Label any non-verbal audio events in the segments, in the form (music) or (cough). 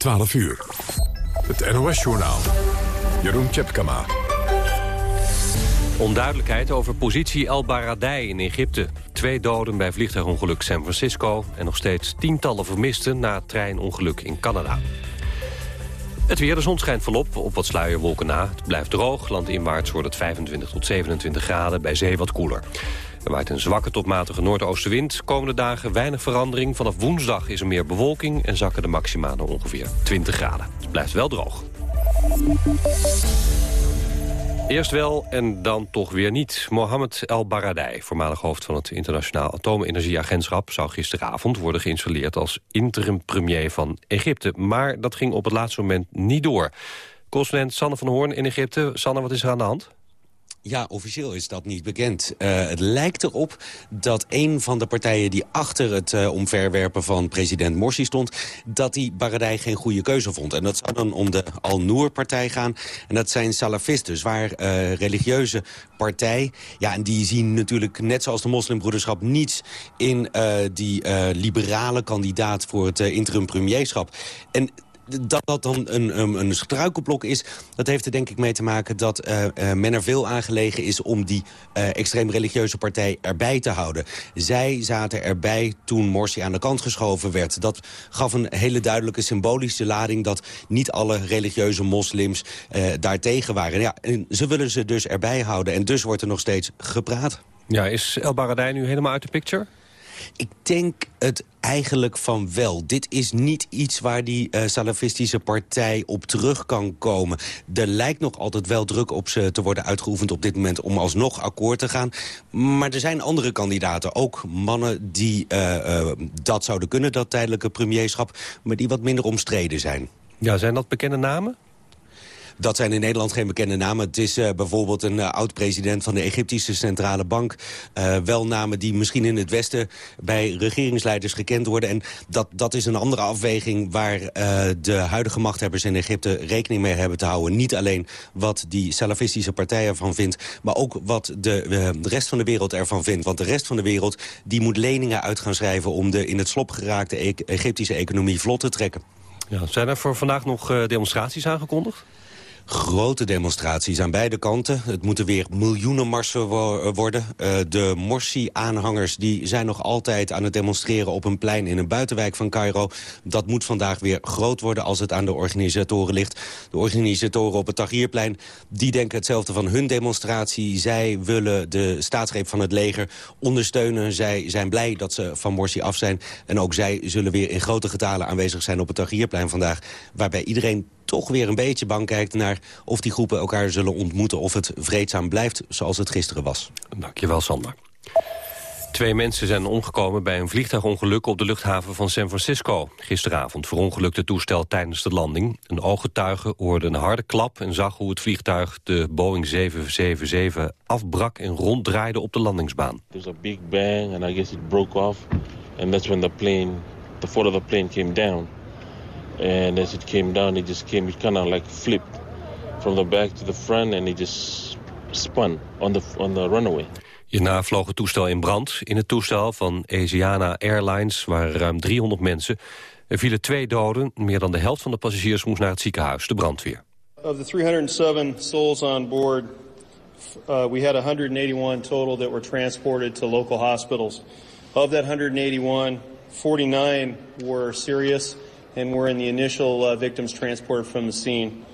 12 uur. Het NOS-journaal. Jeroen Tjepkama. Onduidelijkheid over positie El Baradei in Egypte. Twee doden bij vliegtuigongeluk San Francisco... en nog steeds tientallen vermisten na treinongeluk in Canada. Het weer, de zon schijnt volop, op wat sluierwolken na. Het blijft droog, landinwaarts wordt het 25 tot 27 graden, bij zee wat koeler. Er waait een zwakke tot matige noordoostenwind. Komende dagen weinig verandering. Vanaf woensdag is er meer bewolking en zakken de maxima naar ongeveer 20 graden. Het blijft wel droog. Eerst wel en dan toch weer niet. Mohammed El Baradei, voormalig hoofd van het Internationaal Atoomenergieagentschap... zou gisteravond worden geïnstalleerd als interim-premier van Egypte. Maar dat ging op het laatste moment niet door. Correspondent Sanne van Hoorn in Egypte. Sanne, wat is er aan de hand? Ja, officieel is dat niet bekend. Uh, het lijkt erop dat een van de partijen die achter het uh, omverwerpen van president Morsi stond... dat die Baradei geen goede keuze vond. En dat zou dan om de Al-Noor-partij gaan. En dat zijn salafisten, zwaar uh, religieuze partij. Ja, en die zien natuurlijk, net zoals de moslimbroederschap... niets in die liberale kandidaat voor het interim premierschap. En dat dat dan een, een, een struikelblok is... dat heeft er denk ik mee te maken dat uh, uh, men er veel aangelegen is... om die uh, extreem religieuze partij erbij te houden. Zij zaten erbij toen Morsi aan de kant geschoven werd. Dat gaf een hele duidelijke symbolische lading... dat niet alle religieuze moslims daartegen waren. Ja, en ze willen ze dus erbij houden. En dus wordt er nog steeds gepraat. Ja, is El Baradei nu helemaal uit de picture? Ik denk het eigenlijk van wel. Dit is niet iets waar die uh, salafistische partij op terug kan komen. Er lijkt nog altijd wel druk op ze te worden uitgeoefend op dit moment... om alsnog akkoord te gaan. Maar er zijn andere kandidaten, ook mannen die uh, uh, dat zouden kunnen... dat tijdelijke premierschap, maar die wat minder omstreden zijn. Ja, zijn dat bekende namen? Dat zijn in Nederland geen bekende namen. Het is uh, bijvoorbeeld een uh, oud-president van de Egyptische Centrale Bank. Uh, wel namen die misschien in het Westen bij regeringsleiders gekend worden. En dat, dat is een andere afweging waar de huidige machthebbers in Egypte rekening mee hebben te houden. Niet alleen wat die salafistische partij ervan vindt, maar ook wat de, de rest van de wereld ervan vindt. Want de rest van de wereld die moet leningen uit gaan schrijven om de in het slop geraakte e Egyptische economie vlot te trekken. Ja, zijn er voor vandaag nog demonstraties aangekondigd? Grote demonstraties aan beide kanten. Het moeten weer miljoenen marsen worden. Uh, de Morsi-aanhangers zijn nog altijd aan het demonstreren op een plein in een buitenwijk van Cairo. Dat moet vandaag weer groot worden als het aan de organisatoren ligt. De organisatoren op het Tahrirplein die denken hetzelfde van hun demonstratie. Zij willen de staatsgreep van het leger ondersteunen. Zij zijn blij dat ze van Morsi af zijn. En ook zij zullen weer in grote getalen aanwezig zijn op het Tahrirplein vandaag. Waarbij iedereen toch weer een beetje bang kijkt naar of die groepen elkaar zullen ontmoeten... of het vreedzaam blijft zoals het gisteren was. Dankjewel, Sander. Twee mensen zijn omgekomen bij een vliegtuigongeluk op de luchthaven van San Francisco. Gisteravond verongelukte het toestel tijdens de landing. Een ooggetuige hoorde een harde klap en zag hoe het vliegtuig de Boeing 777 afbrak en ronddraaide op de landingsbaan. There was a big bang and I guess it broke off. And that's when the plane, the foot of the plane came down. And as it came down, it just came, it kind of like flipped from the back to the front and it just spun on the, on the runaway. Hierna vloog het toestel in brand. In het toestel van Asiana Airlines waren ruim 300 mensen. Er vielen twee doden. Meer dan de helft van de passagiers moest naar het ziekenhuis, de brandweer. Of the 307 souls on board, uh, we had 181 total that were transported to local hospitals. Of that 181, 49 were serious and we're in the initial uh, victims transported from the scene.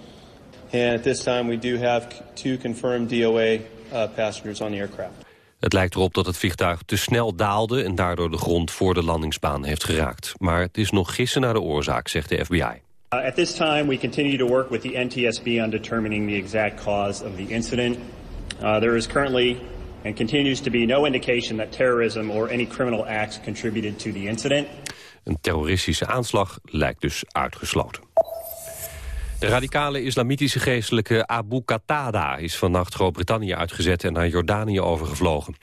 And at this time we do have two confirmed DOA uh, passengers on the aircraft. Het lijkt erop dat het vliegtuig te snel daalde... en daardoor de grond voor de landingsbaan heeft geraakt. Maar het is nog gissen naar de oorzaak, zegt de FBI. Uh, at this time we continue to work with the NTSB on determining the exact cause of the incident. Uh, there is currently and continues to be no indication that terrorism or any criminal acts contributed to the incident. Een terroristische aanslag lijkt dus uitgesloten. De radicale islamitische geestelijke Abu Qatada is vannacht Groot-Brittannië uitgezet en naar Jordanië overgevlogen.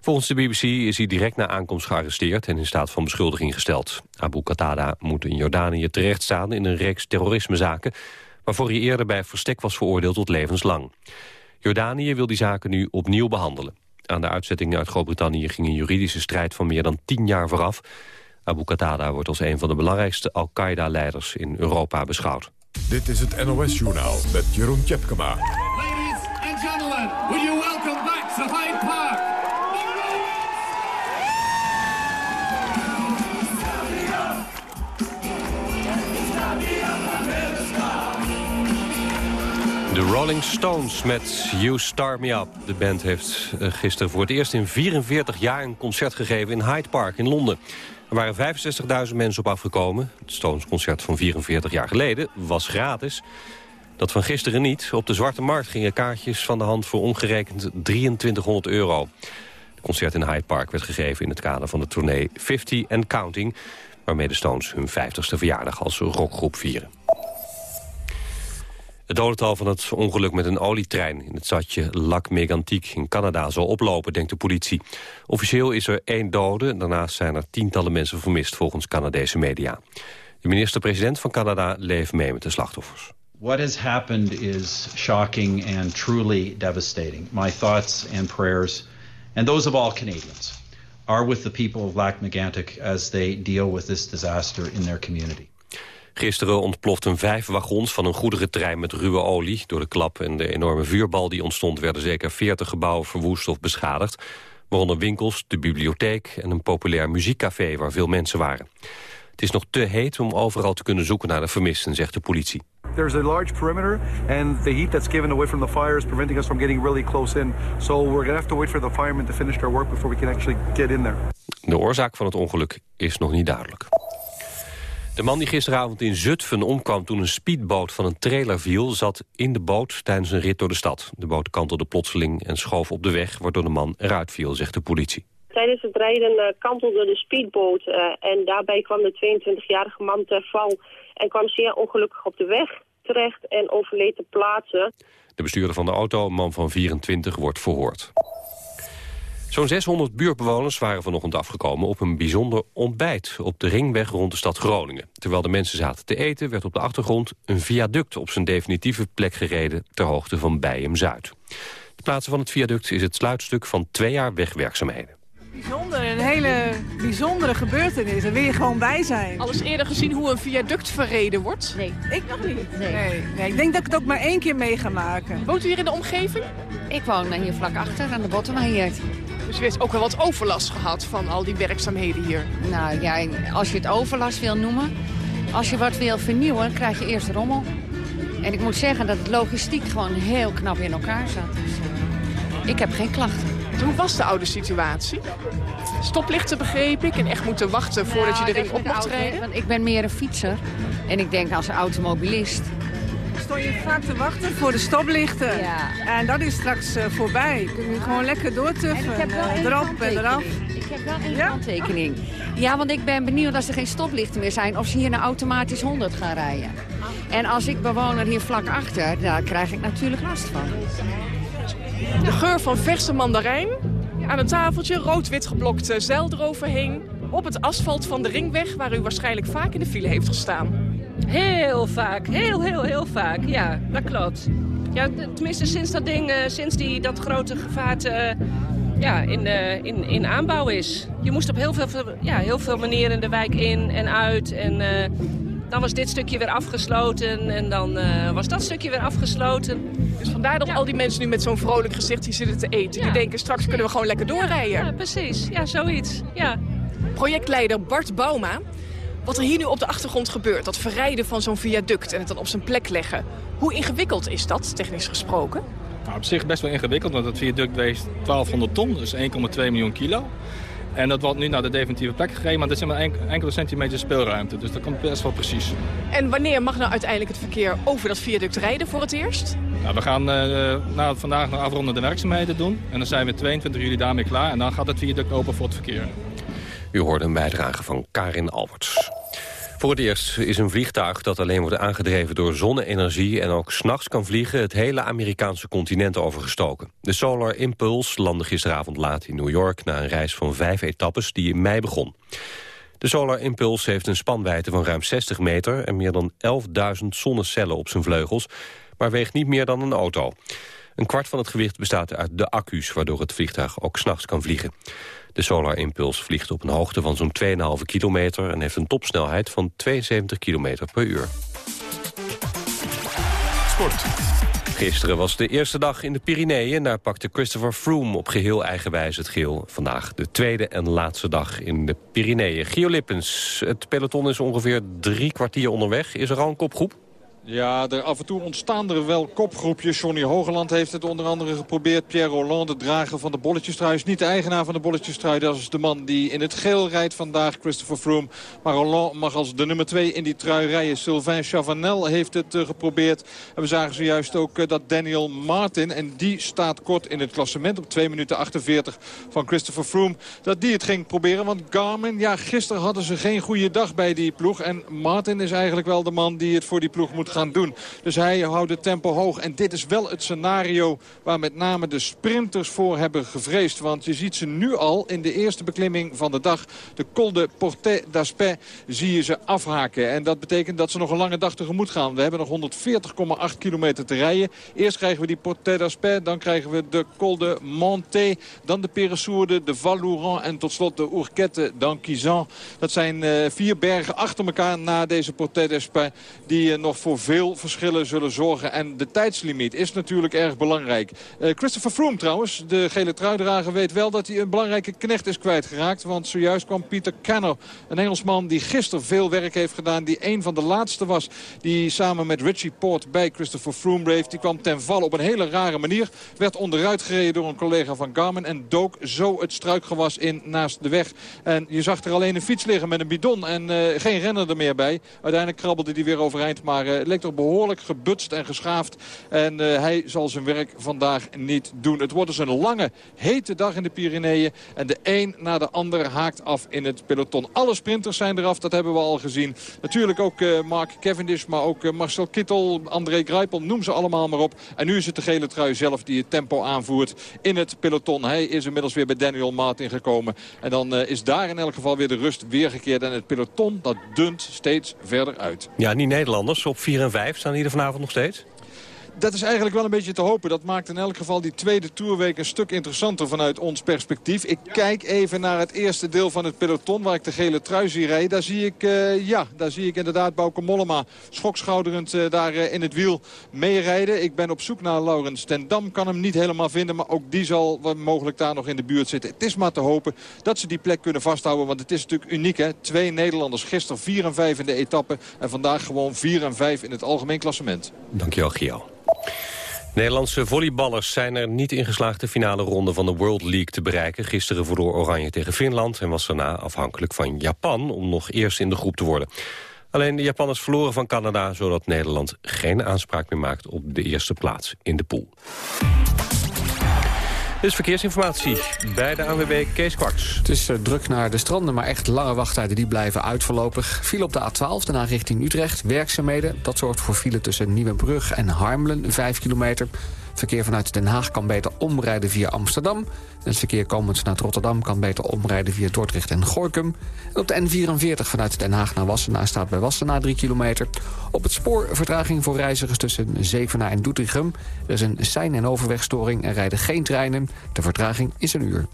Volgens de BBC is hij direct na aankomst gearresteerd en in staat van beschuldiging gesteld. Abu Qatada moet in Jordanië terechtstaan in een reeks terrorismezaken, waarvoor hij eerder bij verstek was veroordeeld tot levenslang. Jordanië wil die zaken nu opnieuw behandelen. Aan de uitzetting uit Groot-Brittannië ging een juridische strijd van meer dan tien jaar vooraf. Abu Qatada wordt als een van de belangrijkste Al-Qaeda-leiders in Europa beschouwd. Dit is het NOS-journaal met Jeroen Tjepkema. Ladies and gentlemen, will you welcome back to Hyde Park? De Rolling Stones met You Star Me Up. De band heeft eh, gisteren voor het eerst in 44 jaar een concert gegeven in Hyde Park in Londen. Er waren 65.000 mensen op afgekomen. Het Stones-concert van 44 jaar geleden was gratis. Dat van gisteren niet. Op de Zwarte Markt gingen kaartjes van de hand voor ongerekend 2300 euro. Het concert in Hyde Park werd gegeven in het kader van de tournee 50 and Counting... waarmee de Stones hun 50ste verjaardag als rockgroep vieren. Het dodental van het ongeluk met een olietrein in het stadje Lac Mégantic in Canada zal oplopen, denkt de politie. Officieel is er één dode, daarnaast zijn er tientallen mensen vermist volgens Canadese media. De minister-president van Canada leeft mee met de slachtoffers. What has happened is shocking and truly devastating. My thoughts and prayers, and those of all Canadians, are with the people of Lac Mégantic as they deal with this disaster in their community. Gisteren ontploften vijf wagons van een goederentrein met ruwe olie. Door de klap en de enorme vuurbal die ontstond... werden zeker 40 gebouwen verwoest of beschadigd. Waaronder winkels, de bibliotheek en een populair muziekcafé... waar veel mensen waren. Het is nog te heet om overal te kunnen zoeken naar de vermisten, zegt de politie. There's a large perimeter, and the heat that's given away from the fire is preventing us from getting really close in. So we're gonna have to wait for the firemen to finish their work before we can actually get in there. De oorzaak van het ongeluk is nog niet duidelijk. De man die gisteravond in Zutphen omkwam toen een speedboot van een trailer viel... zat in de boot tijdens een rit door de stad. De boot kantelde plotseling en schoof op de weg... waardoor de man eruit viel, zegt de politie. Tijdens het rijden uh, kantelde de speedboot uh, en daarbij kwam de 22-jarige man ter val... en kwam zeer ongelukkig op de weg terecht en overleed te plaatsen. De bestuurder van de auto, een man van 24, wordt verhoord. Zo'n 600 buurtbewoners waren vanochtend afgekomen op een bijzonder ontbijt op de ringweg rond de stad Groningen. Terwijl de mensen zaten te eten werd op de achtergrond een viaduct op zijn definitieve plek gereden ter hoogte van Bijem-Zuid. Het plaatsen van het viaduct is het sluitstuk van twee jaar wegwerkzaamheden. Bijzonder, een hele bijzondere gebeurtenis. Daar wil je gewoon bij zijn. Alles eerder gezien hoe een viaduct verreden wordt? Nee. Ik nog niet. Nee. nee. nee. Ik denk dat ik het ook maar één keer mee ga maken. Woont u hier in de omgeving? Ik woon hier vlak achter, aan de Bottomheer. Dus u heeft ook wel wat overlast gehad van al die werkzaamheden hier? Nou ja, als je het overlast wil noemen... als je wat wil vernieuwen, krijg je eerst rommel. En ik moet zeggen dat het logistiek gewoon heel knap in elkaar zat. Dus, uh, ik heb geen klachten. Hoe was de oude situatie? Stoplichten begreep ik en echt moeten wachten voordat nou, je de ring op mocht rijden? Want ik ben meer een fietser en ik denk als automobilist stond je vaak te wachten voor de stoplichten. Ja. En dat is straks uh, voorbij. Kun je gewoon lekker doortuffen. Uh, erop en eraf. Ik heb wel een ja? handtekening. Ja, want ik ben benieuwd als er geen stoplichten meer zijn... of ze hier naar automatisch 100 gaan rijden. En als ik bewoner hier vlak achter, daar krijg ik natuurlijk last van. De geur van verse mandarijn. Aan een tafeltje, rood-wit geblokte zeil eroverheen. Op het asfalt van de ringweg, waar u waarschijnlijk vaak in de file heeft gestaan. Heel vaak, heel, heel, heel vaak. Ja, dat klopt. Ja, tenminste sinds dat ding, uh, sinds die, dat grote gevaart uh, ja, in, uh, in, in aanbouw is. Je moest op heel veel, ja, heel veel manieren de wijk in en uit. En dan was dit stukje weer afgesloten en dan was dat stukje weer afgesloten. Dus vandaar dat ja. al die mensen nu met zo'n vrolijk gezicht hier zitten te eten. Ja. Die denken straks kunnen we gewoon lekker doorrijden. Ja, ja precies. Ja, zoiets. Ja. Projectleider Bart Bauma wat er hier nu op de achtergrond gebeurt, dat verrijden van zo'n viaduct en het dan op zijn plek leggen. Hoe ingewikkeld is dat, technisch gesproken? Nou, op zich best wel ingewikkeld, want het viaduct weegt 1200 ton, dus 1,2 miljoen kilo. En dat wordt nu naar de definitieve plek gegeven, maar dat is maar enkele centimeter speelruimte. Dus dat komt best wel precies. En wanneer mag nou uiteindelijk het verkeer over dat viaduct rijden voor het eerst? Nou, we gaan uh, nou, vandaag nog afrondende werkzaamheden doen. En dan zijn we 22 juli daarmee klaar. En dan gaat het viaduct open voor het verkeer. U hoorde een bijdrage van Karin Alberts. Voor het eerst is een vliegtuig dat alleen wordt aangedreven door zonne-energie... en ook s'nachts kan vliegen het hele Amerikaanse continent overgestoken. De Solar Impulse landde gisteravond laat in New York... na een reis van vijf etappes die in mei begon. De Solar Impulse heeft een spanwijdte van ruim 60 meter... en meer dan 11.000 zonnecellen op zijn vleugels... maar weegt niet meer dan een auto. Een kwart van het gewicht bestaat uit de accu's... waardoor het vliegtuig ook s'nachts kan vliegen. De Solar Impulse vliegt op een hoogte van zo'n 2,5 kilometer... en heeft een topsnelheid van 72 kilometer per uur. Sport. Gisteren was de eerste dag in de Pyreneeën. Daar pakte Christopher Froome op geheel eigen wijze het geel. Vandaag de tweede en laatste dag in de Pyreneeën. Gio Lippens, het peloton is ongeveer drie kwartier onderweg. Is er al een kopgroep? Ja, er af en toe ontstaan er wel kopgroepjes. Johnny Hogeland heeft het onder andere geprobeerd. Pierre Roland, de drager van de bolletjestrui, is niet de eigenaar van de bolletjestrui. Dat is de man die in het geel rijdt vandaag, Christopher Froome. Maar Roland mag als de nummer 2 in die trui rijden. Sylvain Chavanel heeft het uh, geprobeerd. En we zagen zojuist ook uh, dat Daniel Martin, en die staat kort in het klassement op 2 minuten 48 van Christopher Froome, dat die het ging proberen. Want Garmin, ja, gisteren hadden ze geen goede dag bij die ploeg. En Martin is eigenlijk wel de man die het voor die ploeg moet gaan doen. Dus hij houdt het tempo hoog. En dit is wel het scenario waar met name de sprinters voor hebben gevreesd. Want je ziet ze nu al in de eerste beklimming van de dag. De Col de Portet d'Aspet zie je ze afhaken. En dat betekent dat ze nog een lange dag tegemoet gaan. We hebben nog 140,8 kilometer te rijden. Eerst krijgen we die Portet d'Aspet. Dan krijgen we de Col de Monté. Dan de Peresourde, de Val En tot slot de Ourquette d'Anquizan. Dat zijn uh, vier bergen achter elkaar na deze Portet d'Aspet. Die uh, nog voor veel verschillen zullen zorgen. En de tijdslimiet is natuurlijk erg belangrijk. Uh, Christopher Froome trouwens, de gele truidrager, weet wel dat hij een belangrijke knecht is kwijtgeraakt. Want zojuist kwam Peter Canner, een Engelsman die gisteren veel werk heeft gedaan. Die een van de laatste was die samen met Richie Port bij Christopher Froome bleef. Die kwam ten val op een hele rare manier. Werd onderuit gereden door een collega van Garmin. En dook zo het struikgewas in naast de weg. En je zag er alleen een fiets liggen met een bidon. En uh, geen renner er meer bij. Uiteindelijk krabbelde hij weer overeind. Maar uh, leek toch behoorlijk gebutst en geschaafd. En uh, hij zal zijn werk vandaag niet doen. Het wordt dus een lange, hete dag in de Pyreneeën. En de een na de ander haakt af in het peloton. Alle sprinters zijn eraf, dat hebben we al gezien. Natuurlijk ook uh, Mark Cavendish, maar ook uh, Marcel Kittel, André Greipel, noem ze allemaal maar op. En nu is het de gele trui zelf die het tempo aanvoert in het peloton. Hij is inmiddels weer bij Daniel Martin gekomen. En dan is daar in elk geval weer de rust weergekeerd. En het peloton, dat dunt steeds verder uit. Ja, niet Nederlanders. Op 4 en 5 staan hier vanavond nog steeds? Dat is eigenlijk wel een beetje te hopen. Dat maakt in elk geval die tweede toerweek een stuk interessanter vanuit ons perspectief. Ik kijk even naar het eerste deel van het peloton waar ik de gele trui zie rijden. Daar zie ik, uh, ja, daar zie ik inderdaad Bauke Mollema schokschouderend uh, daar uh, in het wiel meerijden. Ik ben op zoek naar Laurens ten Dam. Kan hem niet helemaal vinden, maar ook die zal mogelijk daar nog in de buurt zitten. Het is maar te hopen dat ze die plek kunnen vasthouden. Want het is natuurlijk uniek hè. Twee Nederlanders gisteren 4 en 5 in de etappe. En vandaag gewoon 4 en 5 in het algemeen klassement. Dankjewel Gio. Nederlandse volleyballers zijn er niet in geslaagd de finale ronde van de World League te bereiken. Gisteren verloor Oranje tegen Finland en was daarna afhankelijk van Japan om nog eerst in de groep te worden. Alleen de Japanners verloren van Canada, zodat Nederland geen aanspraak meer maakt op de eerste plaats in de pool. Dus verkeersinformatie bij de ANWB Kees Kwaks. Het is uh, druk naar de stranden, maar echt lange wachttijden die blijven uit voorlopig. File op de A12, daarna richting Utrecht, werkzaamheden. Dat zorgt voor file tussen Nieuwenbrug en Harmelen, 5 kilometer. Verkeer vanuit Den Haag kan beter omrijden via Amsterdam. Het verkeer komend vanuit Rotterdam kan beter omrijden via Dordrecht en Gorkum. En op de N44 vanuit Den Haag naar Wassenaar staat bij Wassenaar 3 kilometer. Op het spoor vertraging voor reizigers tussen Zevenaar en Doetinchem. Er is een sein- en overwegstoring en rijden geen treinen. De vertraging is een uur.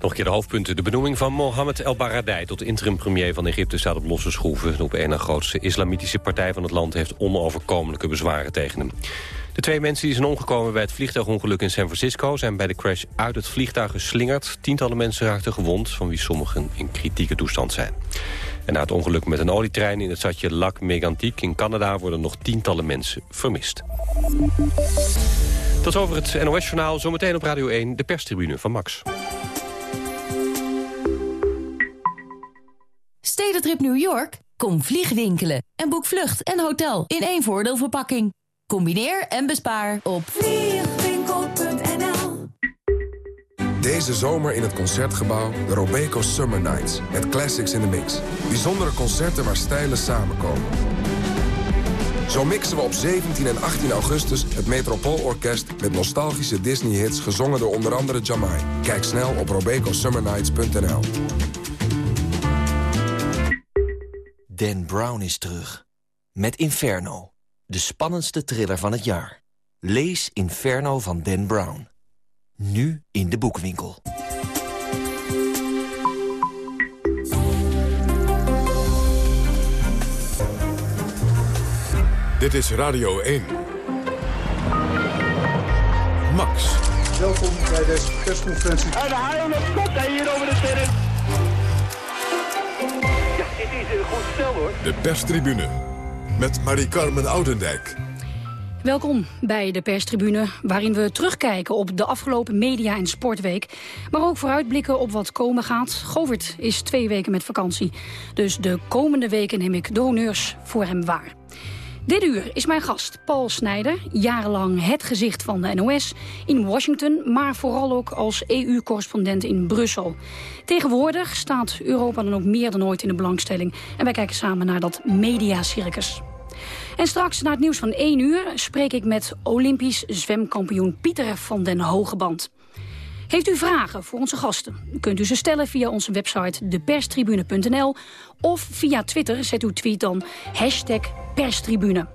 Nog een keer de hoofdpunten. De benoeming van Mohammed El Baradei tot interim-premier van Egypte staat op losse schroeven. De op een na grootste islamitische partij van het land heeft onoverkomelijke bezwaren tegen hem. De twee mensen die zijn omgekomen bij het vliegtuigongeluk in San Francisco... zijn bij de crash uit het vliegtuig geslingerd. Tientallen mensen raakten gewond, van wie sommigen in kritieke toestand zijn. En na het ongeluk met een olietrein in het stadje Lac Mégantic in Canada... worden nog tientallen mensen vermist. Tot over het NOS-journaal, zometeen op Radio 1, de perstribune van Max. Stedentrip New York? Kom vliegwinkelen en boek vlucht en hotel in één voordeelverpakking. Combineer en bespaar op vliegwinkel.nl Deze zomer in het Concertgebouw de Robeco Summer Nights. Met classics in the mix. Bijzondere concerten waar stijlen samenkomen. Zo mixen we op 17 en 18 augustus het Metropoolorkest... met nostalgische Disney-hits gezongen door onder andere Jamai. Kijk snel op robecosummernights.nl. Dan Brown is terug. Met Inferno de spannendste thriller van het jaar. Lees Inferno van Dan Brown. Nu in de boekwinkel. Dit is Radio 1. Max. Welkom bij deze persconferentie. En de haal hier over de terrein. Ja, is een goed stel hoor. De perstribune met Marie-Carmen Oudendijk. Welkom bij de perstribune, waarin we terugkijken op de afgelopen media- en sportweek. Maar ook vooruitblikken op wat komen gaat. Govert is twee weken met vakantie. Dus de komende weken neem ik de honneurs voor hem waar. Dit uur is mijn gast Paul Snijder, jarenlang het gezicht van de NOS in Washington, maar vooral ook als EU-correspondent in Brussel. Tegenwoordig staat Europa dan ook meer dan ooit in de belangstelling en wij kijken samen naar dat mediacircus. En straks na het nieuws van 1 uur spreek ik met Olympisch zwemkampioen Pieter van den Hogeband. Heeft u vragen voor onze gasten? Kunt u ze stellen via onze website deperstribune.nl of via Twitter zet uw tweet dan hashtag perstribune.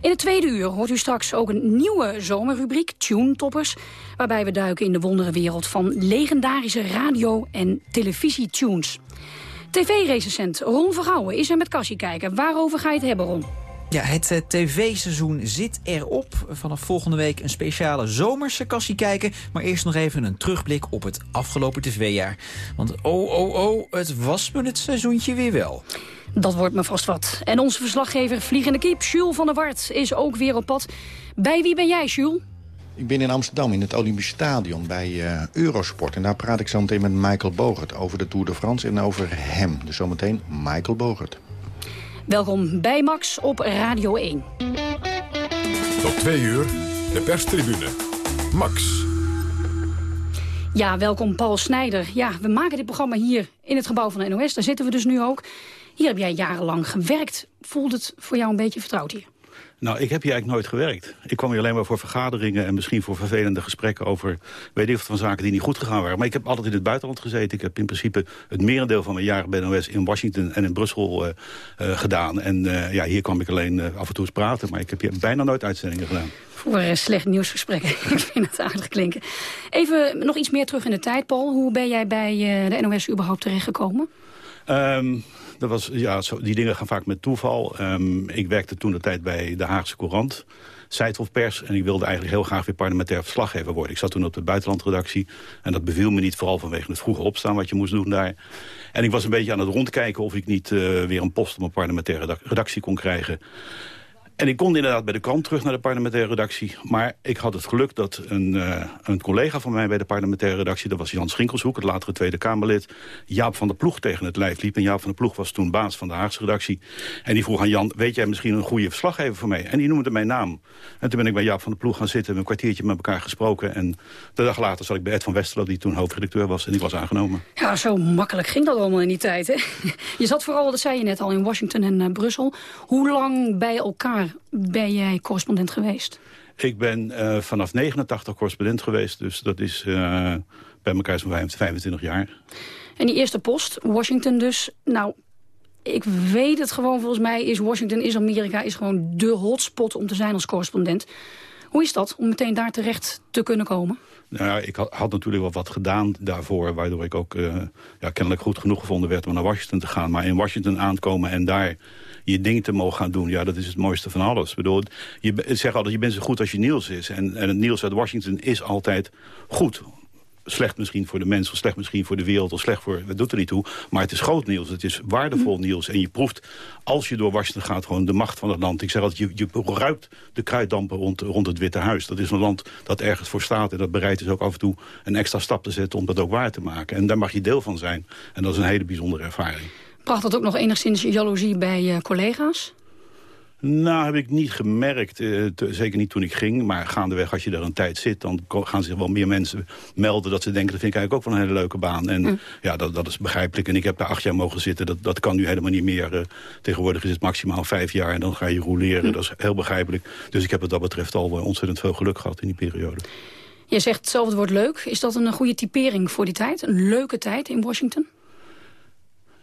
In het tweede uur hoort u straks ook een nieuwe zomerrubriek, Tune Toppers... waarbij we duiken in de wonderenwereld van legendarische radio- en televisietunes. TV-recensent Ron Vergouwen is er met Cassie kijken. Waarover ga je het hebben, Ron? Ja, het uh, tv-seizoen zit erop. Vanaf volgende week een speciale zomerse kassie kijken. Maar eerst nog even een terugblik op het afgelopen tv-jaar. Want oh, oh, oh, het was me het seizoentje weer wel. Dat wordt me vast wat. En onze verslaggever Vliegende Kiep, Jules van der Wart, is ook weer op pad. Bij wie ben jij, Jules? Ik ben in Amsterdam in het Olympisch Stadion bij uh, Eurosport. En daar praat ik zo meteen met Michael Bogert over de Tour de France en over hem. Dus zometeen Michael Bogert. Welkom bij Max op Radio 1. Tot twee uur, de perstribune. Max. Ja, welkom Paul Snijder. Ja, we maken dit programma hier in het gebouw van de NOS. Daar zitten we dus nu ook. Hier heb jij jarenlang gewerkt. Voelt het voor jou een beetje vertrouwd hier? Nou, ik heb hier eigenlijk nooit gewerkt. Ik kwam hier alleen maar voor vergaderingen en misschien voor vervelende gesprekken over, weet ik wat, van zaken die niet goed gegaan waren. Maar ik heb altijd in het buitenland gezeten. Ik heb in principe het merendeel van mijn jaren bij NOS in Washington en in Brussel uh, uh, gedaan. En uh, ja, hier kwam ik alleen af en toe eens praten, maar ik heb hier bijna nooit uitzendingen gedaan. Voor slecht nieuwsgesprekken. (laughs) ik vind het aardig klinken. Even nog iets meer terug in de tijd, Paul. Hoe ben jij bij de NOS überhaupt terechtgekomen? Um, dat was, ja, zo, die dingen gaan vaak met toeval. Um, ik werkte toen de tijd bij de Haagse Courant, Seidhof Pers. En ik wilde eigenlijk heel graag weer parlementair verslaggever worden. Ik zat toen op de buitenlandredactie. En dat beviel me niet, vooral vanwege het vroege opstaan wat je moest doen daar. En ik was een beetje aan het rondkijken of ik niet uh, weer een post op een parlementaire redactie kon krijgen. En ik kon inderdaad bij de krant terug naar de parlementaire redactie. Maar ik had het geluk dat een, uh, een collega van mij bij de parlementaire redactie... dat was Jan Schinkelshoek, het latere Tweede Kamerlid... Jaap van der Ploeg tegen het lijf liep. En Jaap van der Ploeg was toen baas van de Haagse redactie. En die vroeg aan Jan, weet jij misschien een goede verslaggever voor mij? En die noemde mijn naam. En toen ben ik bij Jaap van der Ploeg gaan zitten... een kwartiertje met elkaar gesproken. En de dag later zat ik bij Ed van Westerlo... die toen hoofdredacteur was en die was aangenomen. Ja, zo makkelijk ging dat allemaal in die tijd, hè? (laughs) Je zat vooral, dat zei je net al, in Washington en uh, Brussel. Hoe lang bij elkaar ben jij correspondent geweest? Ik ben uh, vanaf 89 correspondent geweest, dus dat is uh, bij elkaar zo'n 25 jaar. En die eerste post, Washington dus, nou, ik weet het gewoon, volgens mij is Washington, is Amerika, is gewoon de hotspot om te zijn als correspondent. Hoe is dat, om meteen daar terecht te kunnen komen? Nou ja, ik had, had, natuurlijk wel wat gedaan daarvoor... waardoor ik ook uh, ja, kennelijk goed genoeg gevonden werd om naar Washington te gaan. Maar in Washington aankomen en daar je ding te mogen gaan doen. Ja, dat is het mooiste van alles. Ik bedoel, je zegt altijd, je bent zo goed als je nieuws is. En, en het nieuws uit Washington is altijd goed slecht misschien voor de mensen, of slecht misschien voor de wereld... of slecht voor, dat doet er niet toe. Maar het is groot nieuws, het is waardevol nieuws. En je proeft, als je door Washington gaat, gewoon de macht van het land. Ik zeg altijd, je, je ruikt de kruiddampen rond, rond het Witte Huis. Dat is een land dat ergens voor staat... en dat bereid is ook af en toe een extra stap te zetten... om dat ook waar te maken. En daar mag je deel van zijn. En dat is een hele bijzondere ervaring. Bracht dat ook nog enigszins jaloezie bij uh, collega's? Nou, heb ik niet gemerkt. Uh, te, zeker niet toen ik ging. Maar gaandeweg, als je er een tijd zit... dan gaan zich wel meer mensen melden dat ze denken... dat vind ik eigenlijk ook wel een hele leuke baan. En mm. ja, dat, dat is begrijpelijk. En ik heb daar acht jaar mogen zitten. Dat, dat kan nu helemaal niet meer. Uh, tegenwoordig is het maximaal vijf jaar en dan ga je roleren. Mm. Dat is heel begrijpelijk. Dus ik heb wat dat betreft al ontzettend veel geluk gehad in die periode. Je zegt zelf het woord leuk. Is dat een goede typering voor die tijd? Een leuke tijd in Washington?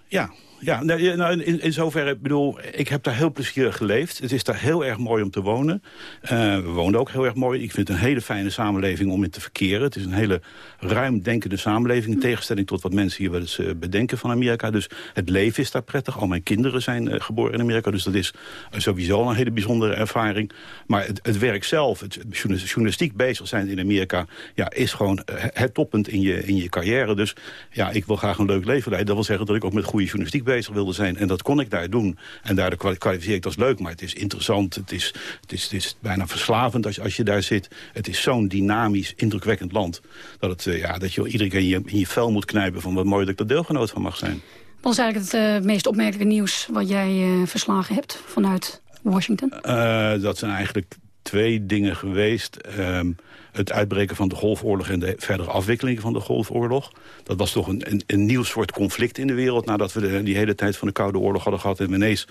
Ja, Ja, nou, in, in zoverre, ik bedoel, ik heb daar heel plezierig geleefd. Het is daar heel erg mooi om te wonen. Uh, we woonden ook heel erg mooi. Ik vind het een hele fijne samenleving om in te verkeren. Het is een hele ruim denkende samenleving... in tegenstelling tot wat mensen hier wel eens uh, bedenken van Amerika. Dus het leven is daar prettig. Al mijn kinderen zijn uh, geboren in Amerika. Dus dat is sowieso een hele bijzondere ervaring. Maar het, het werk zelf, het journalistiek bezig zijn in Amerika... Ja, is gewoon het toppunt in je, in je carrière. Dus ja, ik wil graag een leuk leven leiden. Dat wil zeggen dat ik ook met goede journalistiek bezig wilde zijn. En dat kon ik daar doen. En daardoor kwalificeer ik als leuk. Maar het is interessant. Het is, het is, het is bijna verslavend als, als je daar zit. Het is zo'n dynamisch, indrukwekkend land. Dat, het, uh, ja, dat je iedere keer in je, in je vel moet knijpen van wat mooi dat ik er deelgenoot van mag zijn. Wat is eigenlijk het uh, meest opmerkelijke nieuws wat jij uh, verslagen hebt vanuit Washington? dat zijn eigenlijk twee dingen geweest. Um, het uitbreken van de Golfoorlog en de verdere afwikkeling van de Golfoorlog. Dat was toch een, een, een nieuw soort conflict in de wereld... nadat we de, die hele tijd van de Koude Oorlog hadden gehad... en we ineens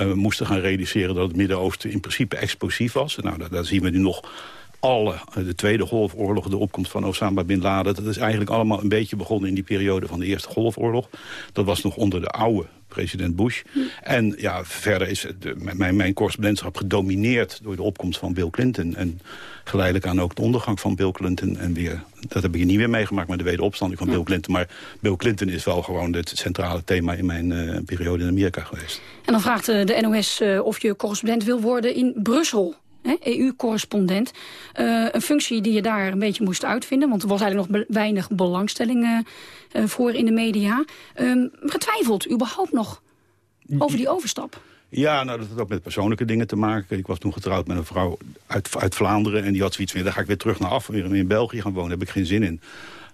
uh, moesten gaan realiseren dat het Midden-Oosten in principe explosief was. Nou, daar, daar zien we nu nog alle, de Tweede Golfoorlog, de opkomst van Osama Bin Laden... dat is eigenlijk allemaal een beetje begonnen in die periode van de Eerste Golfoorlog. Dat was nog onder de oude president Bush. En ja, verder is de, mijn, mijn correspondentschap gedomineerd door de opkomst van Bill Clinton. En geleidelijk aan ook de ondergang van Bill Clinton. En weer, dat heb ik niet meer meegemaakt met de wederopstanding van Bill Clinton. Maar Bill Clinton is wel gewoon het centrale thema in mijn uh, periode in Amerika geweest. En dan vraagt uh, de NOS uh, of je correspondent wil worden in Brussel. EU-correspondent. Uh, een functie die je daar een beetje moest uitvinden. Want er was eigenlijk nog be weinig belangstelling uh, uh, voor in de media. Um, getwijfeld überhaupt nog over die overstap? Ja, nou, dat had ook met persoonlijke dingen te maken. Ik was toen getrouwd met een vrouw uit, uit Vlaanderen... en die had zoiets van, dan ga ik weer terug naar af, weer in België gaan wonen. Daar heb ik geen zin in.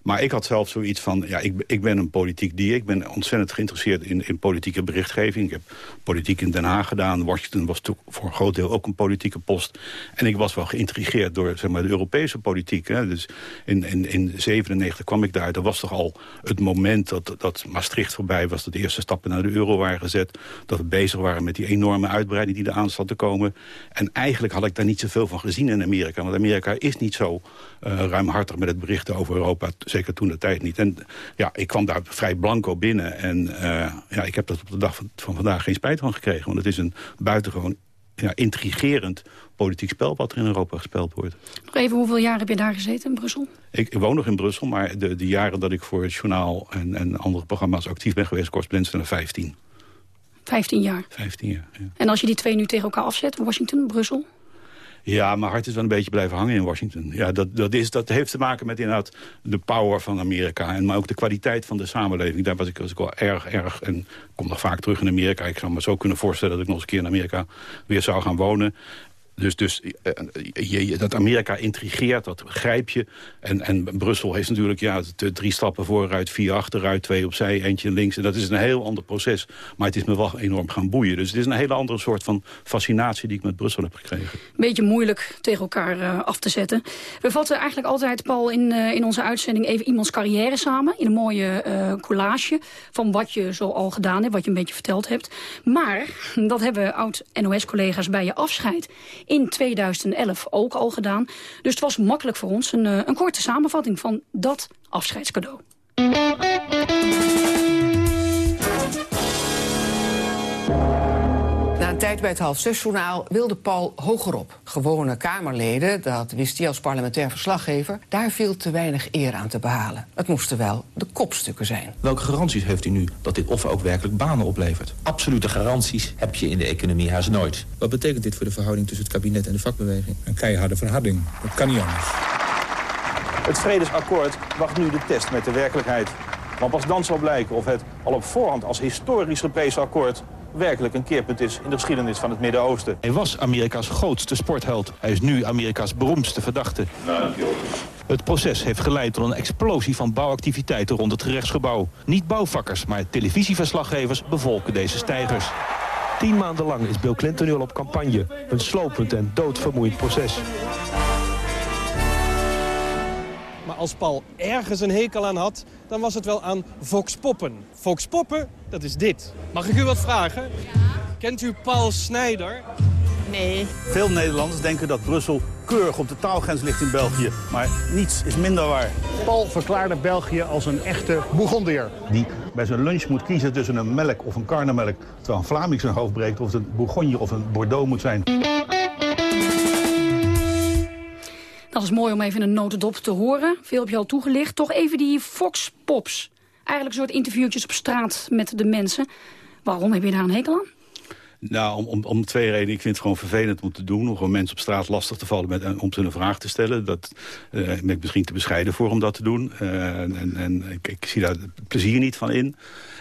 Maar ik had zelf zoiets van, ja, ik, ik ben een politiek dier. Ik ben ontzettend geïnteresseerd in, in politieke berichtgeving. Ik heb politiek in Den Haag gedaan. Washington was voor een groot deel ook een politieke post. En ik was wel geïntrigeerd door zeg maar, de Europese politiek. Hè. Dus in, in, in 97 kwam ik daar. Dat was toch al het moment dat, dat Maastricht voorbij was. Dat de eerste stappen naar de euro waren gezet. Dat we bezig waren met die enorme uitbreiding die eraan zat te komen. En eigenlijk had ik daar niet zoveel van gezien in Amerika. Want Amerika is niet zo uh, ruimhartig met het berichten over Europa zeker toen de tijd niet. En ja, ik kwam daar vrij blanco binnen. En uh, ja, ik heb dat op de dag van, van, vandaag geen spijt van gekregen. Want het is een buitengewoon ja, intrigerend politiek spel wat er in Europa gespeeld wordt. Nog even, hoeveel jaar heb je daar gezeten in Brussel? Ik, ik woon nog in Brussel, maar de, de jaren dat ik voor het journaal en, en andere programma's actief ben geweest, correspondent zijn er 15. 15 jaar? 15 jaar, ja. En als je die twee nu tegen elkaar afzet, Washington, Brussel? Ja, mijn hart is wel een beetje blijven hangen in Washington. Ja, dat, dat, is, dat heeft te maken met inderdaad de power van Amerika. En, maar ook de kwaliteit van de samenleving. Daar was ik, was ik wel erg, erg... En kom nog vaak terug in Amerika. Ik zou me zo kunnen voorstellen dat ik nog eens een keer in Amerika weer zou gaan wonen. Dus, dus je, dat Amerika intrigeert, dat begrijp je. En, en Brussel heeft natuurlijk ja, drie stappen vooruit, vier achteruit, twee opzij, eentje links. En dat is een heel ander proces. Maar het is me wel enorm gaan boeien. Dus het is een hele andere soort van fascinatie die ik met Brussel heb gekregen. Beetje moeilijk tegen elkaar uh, af te zetten. We vatten eigenlijk altijd, Paul, in, uh, in onze uitzending even iemands carrière samen. In een mooie collage van wat je zo al gedaan hebt, wat je een beetje verteld hebt. Maar, (laughs) dat hebben oud-NOS-collega's bij je afscheid in 2011 ook al gedaan. Dus het was makkelijk voor ons een, een korte samenvatting van dat afscheidscadeau. Tijd bij het half zes journaal wilde Paul hogerop. Gewone Kamerleden, dat wist hij als parlementair verslaggever... daar viel te weinig eer aan te behalen. Het moesten wel de kopstukken zijn. Welke garanties heeft u nu dat dit offer ook werkelijk banen oplevert? Absolute garanties heb je in de economie haast nooit. Wat betekent dit voor de verhouding tussen het kabinet en de vakbeweging? Een keiharde verharding. Dat kan niet anders. Het vredesakkoord wacht nu de test met de werkelijkheid. Want pas dan zal blijken of het al op voorhand als historisch geprezen akkoord werkelijk een keerpunt is in de geschiedenis van het Midden-Oosten. Hij was Amerika's grootste sportheld. Hij is nu Amerika's beroemdste verdachte. Het proces heeft geleid tot een explosie van bouwactiviteiten rond het gerechtsgebouw. Niet bouwvakkers, maar televisieverslaggevers bevolken deze stijgers. Tien maanden lang is Bill Clinton nu al op campagne. Een slopend en doodvermoeiend proces. Maar als Paul ergens een hekel aan had, dan was het wel aan Vox Poppen. Vox Poppen, dat is dit. Mag ik u wat vragen? Kent u Paul Snijder? Nee. Veel Nederlanders denken dat Brussel keurig op de taalgrens ligt in België. Maar niets is minder waar. Paul verklaarde België als een echte Bourgondier. Die bij zijn lunch moet kiezen tussen een melk of een karnemelk. Terwijl een Vlaming zijn hoofd breekt of het een Bourgogne of een Bordeaux moet zijn. Dat is mooi om even een notendop te horen. Veel heb je al toegelicht. Toch even die Fox Pops. Eigenlijk een soort interviewtjes op straat met de mensen. Waarom heb je daar een hekel aan? Nou, om, om, om twee redenen. Ik vind het gewoon vervelend om te doen. Om gewoon mensen op straat lastig te vallen met, om ze een vraag te stellen. Dat uh, ben ik misschien te bescheiden voor om dat te doen. Uh, en en ik, ik, zie daar plezier niet van in.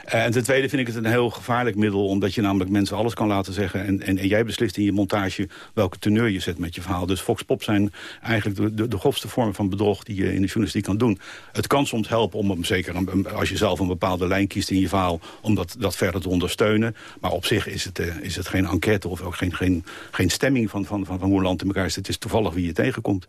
Uh, en ten tweede vind ik het een heel gevaarlijk middel... omdat je namelijk mensen alles kan laten zeggen... en, en, jij beslist in je montage welke teneur je zet met je verhaal. Dus Fox Pop zijn eigenlijk de, de, de grofste vorm van bedrog... die je in de journalistiek kan doen. Het kan soms helpen om zeker als je zelf een bepaalde lijn kiest in je verhaal... om dat, dat verder te ondersteunen. Maar op zich is het, is het geen enquête of ook geen, geen, geen stemming van, van, van, van hoe een land in elkaar zit. Het is toevallig wie je tegenkomt.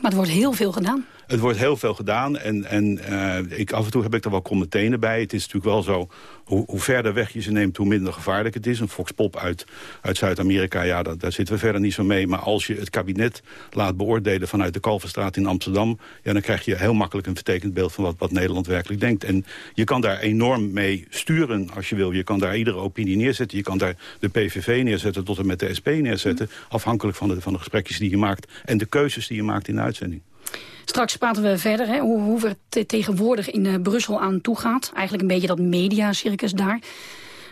Maar er wordt heel veel gedaan. Het wordt heel veel gedaan en, en uh, ik, af en toe heb ik er wel commentenen bij. Het is natuurlijk wel zo, hoe, hoe, verder weg je ze neemt, hoe minder gevaarlijk het is. Een Fox Pop uit, uit Zuid-Amerika, ja, dat, daar zitten we verder niet zo mee. Maar als je het kabinet laat beoordelen vanuit de Kalverstraat in Amsterdam... Ja, dan krijg je heel makkelijk een vertekend beeld van wat, wat Nederland werkelijk denkt. En je kan daar enorm mee sturen als je wil. Je kan daar iedere opinie neerzetten. Je kan daar de PVV neerzetten tot en met de SP neerzetten. Afhankelijk van de, van de gesprekjes die je maakt en de keuzes die je maakt in de uitzending. Straks praten we verder hè, hoe, hoe het tegenwoordig in uh, Brussel aan toe gaat. Eigenlijk een beetje dat mediacircus daar.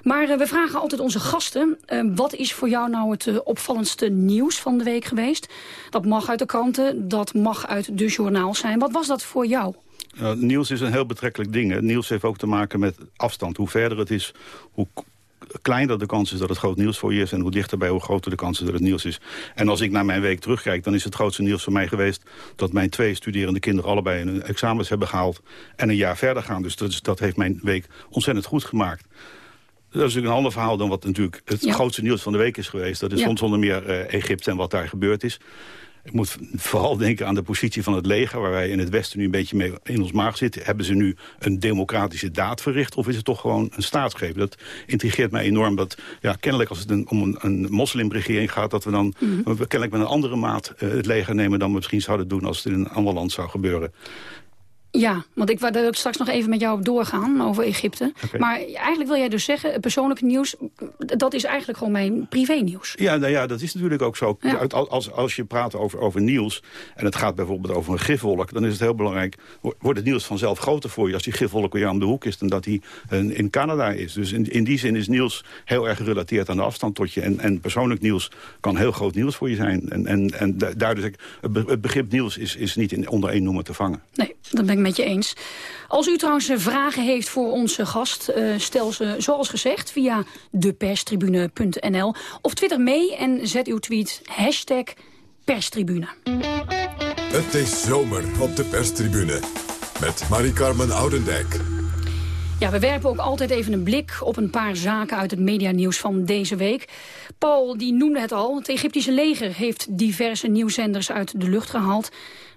Maar uh, we vragen altijd onze gasten, uh, wat is voor jou nou het opvallendste nieuws van de week geweest? Dat mag uit de kranten, dat mag uit de journaal zijn. Wat was dat voor jou? Uh, nieuws is een heel betrekkelijk ding. Nieuws heeft ook te maken met afstand. Hoe verder het is, hoe kleiner de kans is dat het groot nieuws voor je is... en hoe dichterbij, hoe groter de kans is dat het nieuws is. En als ik naar mijn week terugkijk, dan is het grootste nieuws voor mij geweest... dat mijn twee studerende kinderen allebei hun examens hebben gehaald... en een jaar verder gaan. Dus dat, dat heeft mijn week ontzettend goed gemaakt. Dat is natuurlijk een ander verhaal dan wat natuurlijk het ja. grootste nieuws van de week is geweest. Dat is ja. zonder meer uh, Egypte en wat daar gebeurd is. Ik moet vooral denken aan de positie van het leger... waar wij in het Westen nu een beetje mee in ons maag zitten. Hebben ze nu een democratische daad verricht... of is het toch gewoon een staatsgreep? Dat intrigeert mij enorm. Dat ja, kennelijk als het een, om een, een moslimregering gaat... dat we dan mm -hmm. kennelijk met een andere maat uh, het leger nemen... dan we misschien zouden doen als het in een ander land zou gebeuren. Ja, want ik wil daar ook straks nog even met jou op doorgaan over Egypte. Okay. Maar eigenlijk wil jij dus zeggen, persoonlijk nieuws... dat is eigenlijk gewoon mijn privé-nieuws. Ja, nou ja, dat is natuurlijk ook zo. Ja. Als, als je praat over, over nieuws... en het gaat bijvoorbeeld over een gifwolk... dan is het heel belangrijk, wordt het nieuws vanzelf groter voor je... als die gifwolk weer om de hoek is dan dat die in Canada is. Dus in, in die zin is nieuws heel erg gerelateerd aan de afstand tot je. En, en persoonlijk nieuws kan heel groot nieuws voor je zijn. En, en, en daar dus, het begrip nieuws is, is niet in, onder één noemer te vangen. Nee, dat ben ik met je eens. Als u trouwens vragen heeft voor onze gast, uh, stel ze zoals gezegd via deperstribune.nl of twitter mee en zet uw tweet hashtag perstribune. Het is zomer op de perstribune met Marie-Carmen Oudendijk. Ja, we werpen ook altijd even een blik op een paar zaken uit het medianieuws van deze week. Paul die noemde het al, het Egyptische leger heeft diverse nieuwszenders uit de lucht gehaald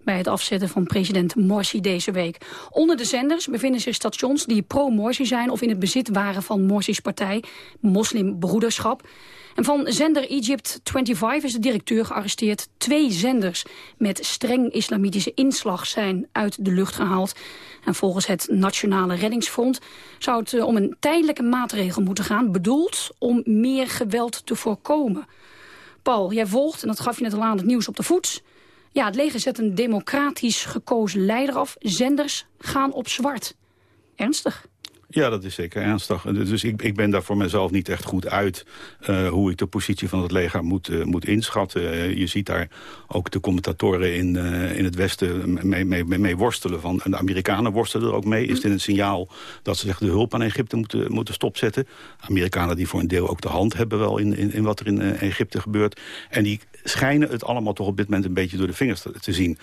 bij het afzetten van president Morsi deze week. Onder de zenders bevinden zich stations die pro-Morsi zijn... of in het bezit waren van Morsi's partij, Moslimbroederschap. En van zender Egypt 25 is de directeur gearresteerd. Twee zenders met streng islamitische inslag zijn uit de lucht gehaald. En volgens het Nationale Reddingsfront zou het om een tijdelijke maatregel moeten gaan... bedoeld om meer geweld te voorkomen. Paul, jij volgt, en dat gaf je net al aan, het nieuws op de voet... Ja, het leger zet een democratisch gekozen leider af. Zenders gaan op zwart. Ernstig. Ja, dat is zeker ernstig. Dus ik, ik ben daar voor mezelf niet echt goed uit... Uh, hoe ik de positie van het leger moet, uh, moet inschatten. Uh, je ziet daar ook de commentatoren in, in het Westen mee, mee, mee, worstelen. Van, de Amerikanen worstelen er ook mee. Is dit een signaal dat ze zich de hulp aan Egypte moeten, moeten stopzetten? Amerikanen die voor een deel ook de hand hebben wel in, in, in wat er in Egypte gebeurt. En die schijnen het allemaal toch op dit moment een beetje door de vingers te zien.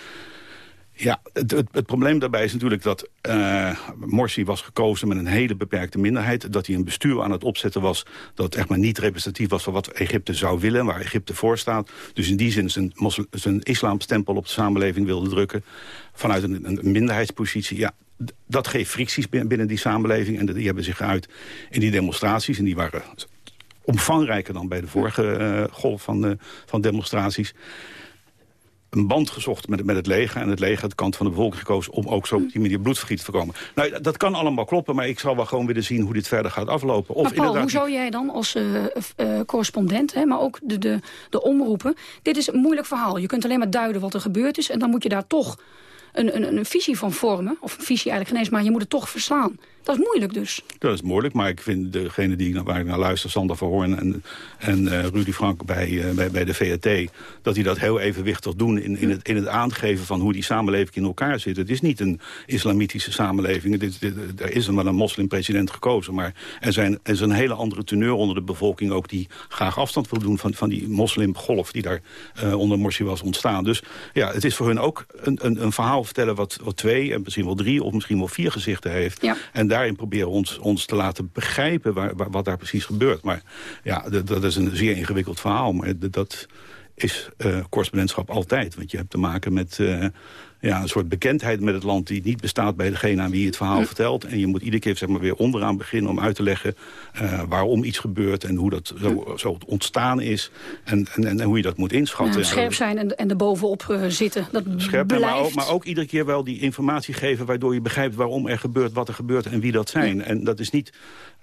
Ja, het, het, probleem daarbij is natuurlijk dat uh, Morsi was gekozen met een hele beperkte minderheid. Dat hij een bestuur aan het opzetten was dat echt maar niet representatief was van wat Egypte zou willen, waar Egypte voor staat. Dus in die zin zijn, zijn islamstempel op de samenleving wilde drukken vanuit een, een minderheidspositie. Ja, dat geeft fricties binnen die samenleving en die hebben zich uit in die demonstraties en die waren omvangrijker dan bij de vorige golf van, van demonstraties een band gezocht met, met het leger... en het leger de kant van de bevolking gekozen... om ook zo op die manier bloedvergiet te voorkomen. Nou, dat kan allemaal kloppen, maar ik zal wel gewoon willen zien... hoe dit verder gaat aflopen. Of maar Paul, inderdaad... hoe zou jij dan als uh, uh, correspondent... Hè, maar ook de, de, de omroepen... dit is een moeilijk verhaal. Je kunt alleen maar duiden wat er gebeurd is... en dan moet je daar toch een, een, een visie van vormen. Of een visie eigenlijk geen eens, maar je moet het toch verslaan. Dat is moeilijk dus. Dat is moeilijk, maar ik vind degene die, waar ik naar luister... Sander Verhoorn en, en uh, Rudy Frank bij, uh, bij, bij de VAT... dat die dat heel evenwichtig doen in, in, het, in het aangeven van hoe die samenleving in elkaar zit. Het is niet een islamitische samenleving. Dit, dit, er is wel een moslimpresident gekozen, maar er, zijn, er is een hele andere teneur onder de bevolking... ook die graag afstand wil doen van, van die moslimgolf die daar uh, onder Morsi was ontstaan. Dus ja, het is voor hun ook een, een, een verhaal vertellen wat, wat twee... en misschien wel drie of misschien wel vier gezichten heeft. Ja. En daarin proberen ons, ons te laten begrijpen waar, wat daar precies gebeurt. Maar ja, dat is een zeer ingewikkeld verhaal. Maar dat is uh, correspondentschap altijd. Want je hebt te maken met... Uh, ja, een soort bekendheid met het land die niet bestaat bij degene aan wie je het verhaal vertelt. En je moet iedere keer zeg maar, weer onderaan beginnen om uit te leggen uh, waarom iets gebeurt en hoe dat zo, zo ontstaan is en, en, en, hoe je dat moet inschatten. Ja, scherp zijn en, en er bovenop uh, zitten, dat scherp, blijft. Maar ook, maar ook iedere keer wel die informatie geven waardoor je begrijpt waarom er gebeurt, wat er gebeurt en wie dat zijn. En dat is niet,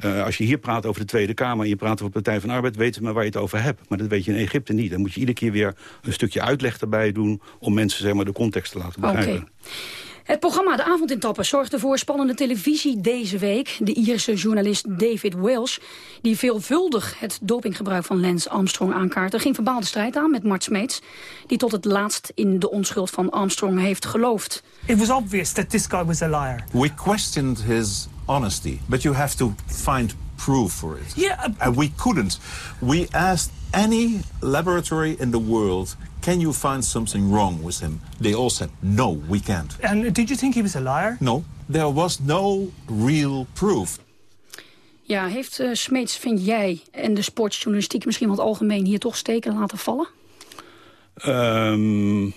uh, als je hier praat over de Tweede Kamer en je praat over de Partij van Arbeid, weten we maar waar je het over hebt. Maar dat weet je in Egypte niet. Dan moet je iedere keer weer een stukje uitleg erbij doen om mensen zeg maar, de context te laten begrijpen. Het programma De Avond in Tappen zorgde voor spannende televisie deze week. De Ierse journalist David Welsh, die veelvuldig het dopinggebruik van Lance Armstrong aankaartte... ging verbaalde strijd aan met Mart Smeets, die tot het laatst in de onschuld van Armstrong heeft geloofd. It was obvious that this guy was a liar. We questioned his honesty, but you have to find proof for it. Yeah. And we couldn't. We asked any laboratory in the world can you find something wrong with him? They all said, no, we can't. And did you think he was a liar? No, there was no real proof. Ja, heeft uh, Smeets, vind jij, en de sportjournalistiek misschien wat algemeen... hier toch steken laten vallen? Um, eh,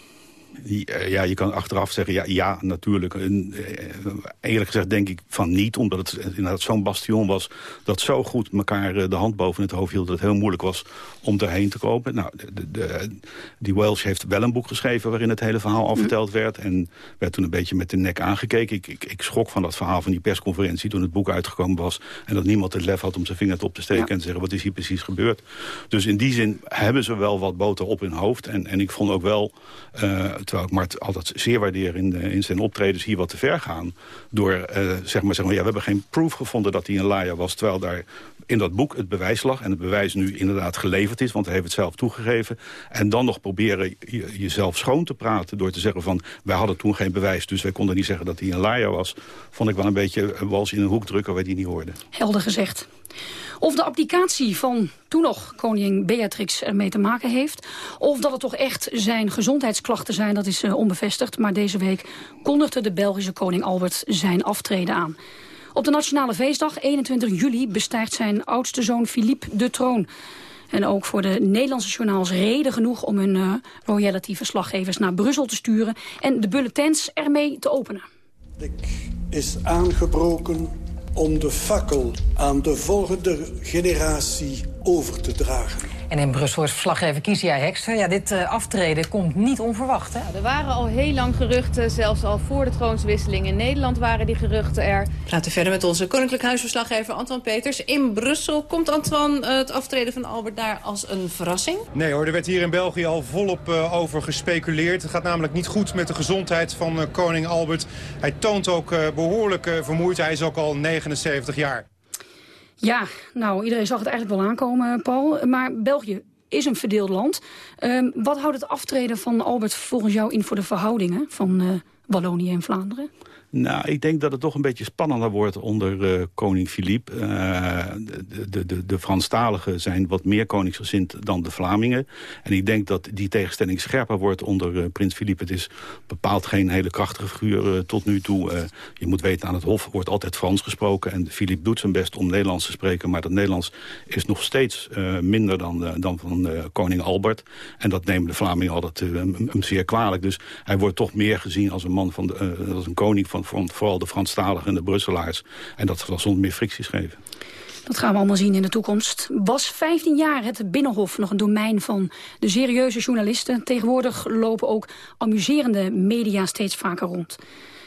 ja, je kan achteraf zeggen, ja, ja natuurlijk. En, eh, eerlijk gezegd denk ik van niet, omdat het inderdaad zo'n bastion was... dat zo goed elkaar eh, de hand boven het hoofd hield... dat het heel moeilijk was om erheen te kopen. Nou, de, de, die Welsh heeft wel een boek geschreven... waarin het hele verhaal al mhm. verteld werd. En werd toen een beetje met de nek aangekeken. Ik, ik, ik schrok van dat verhaal van die persconferentie... toen het boek uitgekomen was... en dat niemand het lef had om zijn vinger op te steken... en te zeggen, wat is hier precies gebeurd? Dus in die zin hebben ze wel wat boter op hun hoofd. En, en ik vond ook wel... Uh, terwijl ik Mart altijd zeer waardeer in, in zijn optredens hier wat te ver gaan. Door, uh, zeg maar, zeg maar, ja, we hebben geen proof gevonden dat hij een liar was. Terwijl daar in dat boek het bewijs lag. En het bewijs nu inderdaad geleverd is, want hij heeft het zelf toegegeven. En dan nog proberen jezelf schoon te praten door te zeggen van... wij hadden toen geen bewijs, dus wij konden niet zeggen dat hij een liar was. Vond ik wel een beetje wals in een hoek drukken waar die niet hoorde. Helder gezegd. Of de abdicatie van toen nog koningin Beatrix ermee te maken heeft... of dat het toch echt zijn gezondheidsklachten zijn, dat is uh, onbevestigd. Maar deze week kondigde de Belgische koning Albert zijn aftreden aan. Op de Nationale Feestdag, 21 juli, bestijgt zijn oudste zoon Philippe de troon. En ook voor de Nederlandse journaals reden genoeg om hun uh, royalty-verslaggevers naar Brussel te sturen... en de bulletins ermee te openen. Ik is aangebroken om de fakkel aan de volgende generatie over te dragen. En in Brussel is verslaggever Kizia Hekster. Ja, dit uh, aftreden komt niet onverwacht, hè? er waren al heel lang geruchten, zelfs al voor de troonswisseling in Nederland waren die geruchten er. We praten verder met onze Koninklijk Huisverslaggever Antoine Peters. In Brussel komt Antoine uh, het aftreden van Albert daar als een verrassing? Nee hoor, er werd hier in België al volop uh, over gespeculeerd. Het gaat namelijk niet goed met de gezondheid van koning Albert. Hij toont ook behoorlijk vermoeid. Hij is ook al 79 jaar. Ja, nou, iedereen zag het eigenlijk wel aankomen, Paul. Maar België is een verdeeld land. Uh, wat houdt het aftreden van Albert volgens jou in voor de verhoudingen van uh, Wallonië en Vlaanderen? Nou, ik denk dat het toch een beetje spannender wordt onder uh, koning Philippe. Uh, de, de, de Franstaligen zijn wat meer koningsgezind dan de Vlamingen. En ik denk dat die tegenstelling scherper wordt onder prins Philippe. Het is bepaald geen hele krachtige figuur tot nu toe. je moet weten, aan het Hof wordt altijd Frans gesproken. En Philippe doet zijn best om Nederlands te spreken. Maar dat Nederlands is nog steeds minder dan, dan van koning Albert. En dat nemen de Vlamingen altijd hem zeer kwalijk. Dus hij wordt toch meer gezien als een man van de, als een koning van vooral de Franstaligen en de Brusselaars. En dat zal soms meer fricties geven. Dat gaan we allemaal zien in de toekomst. Was 15 jaar het Binnenhof nog een domein van de serieuze journalisten. Tegenwoordig lopen ook amuserende media steeds vaker rond.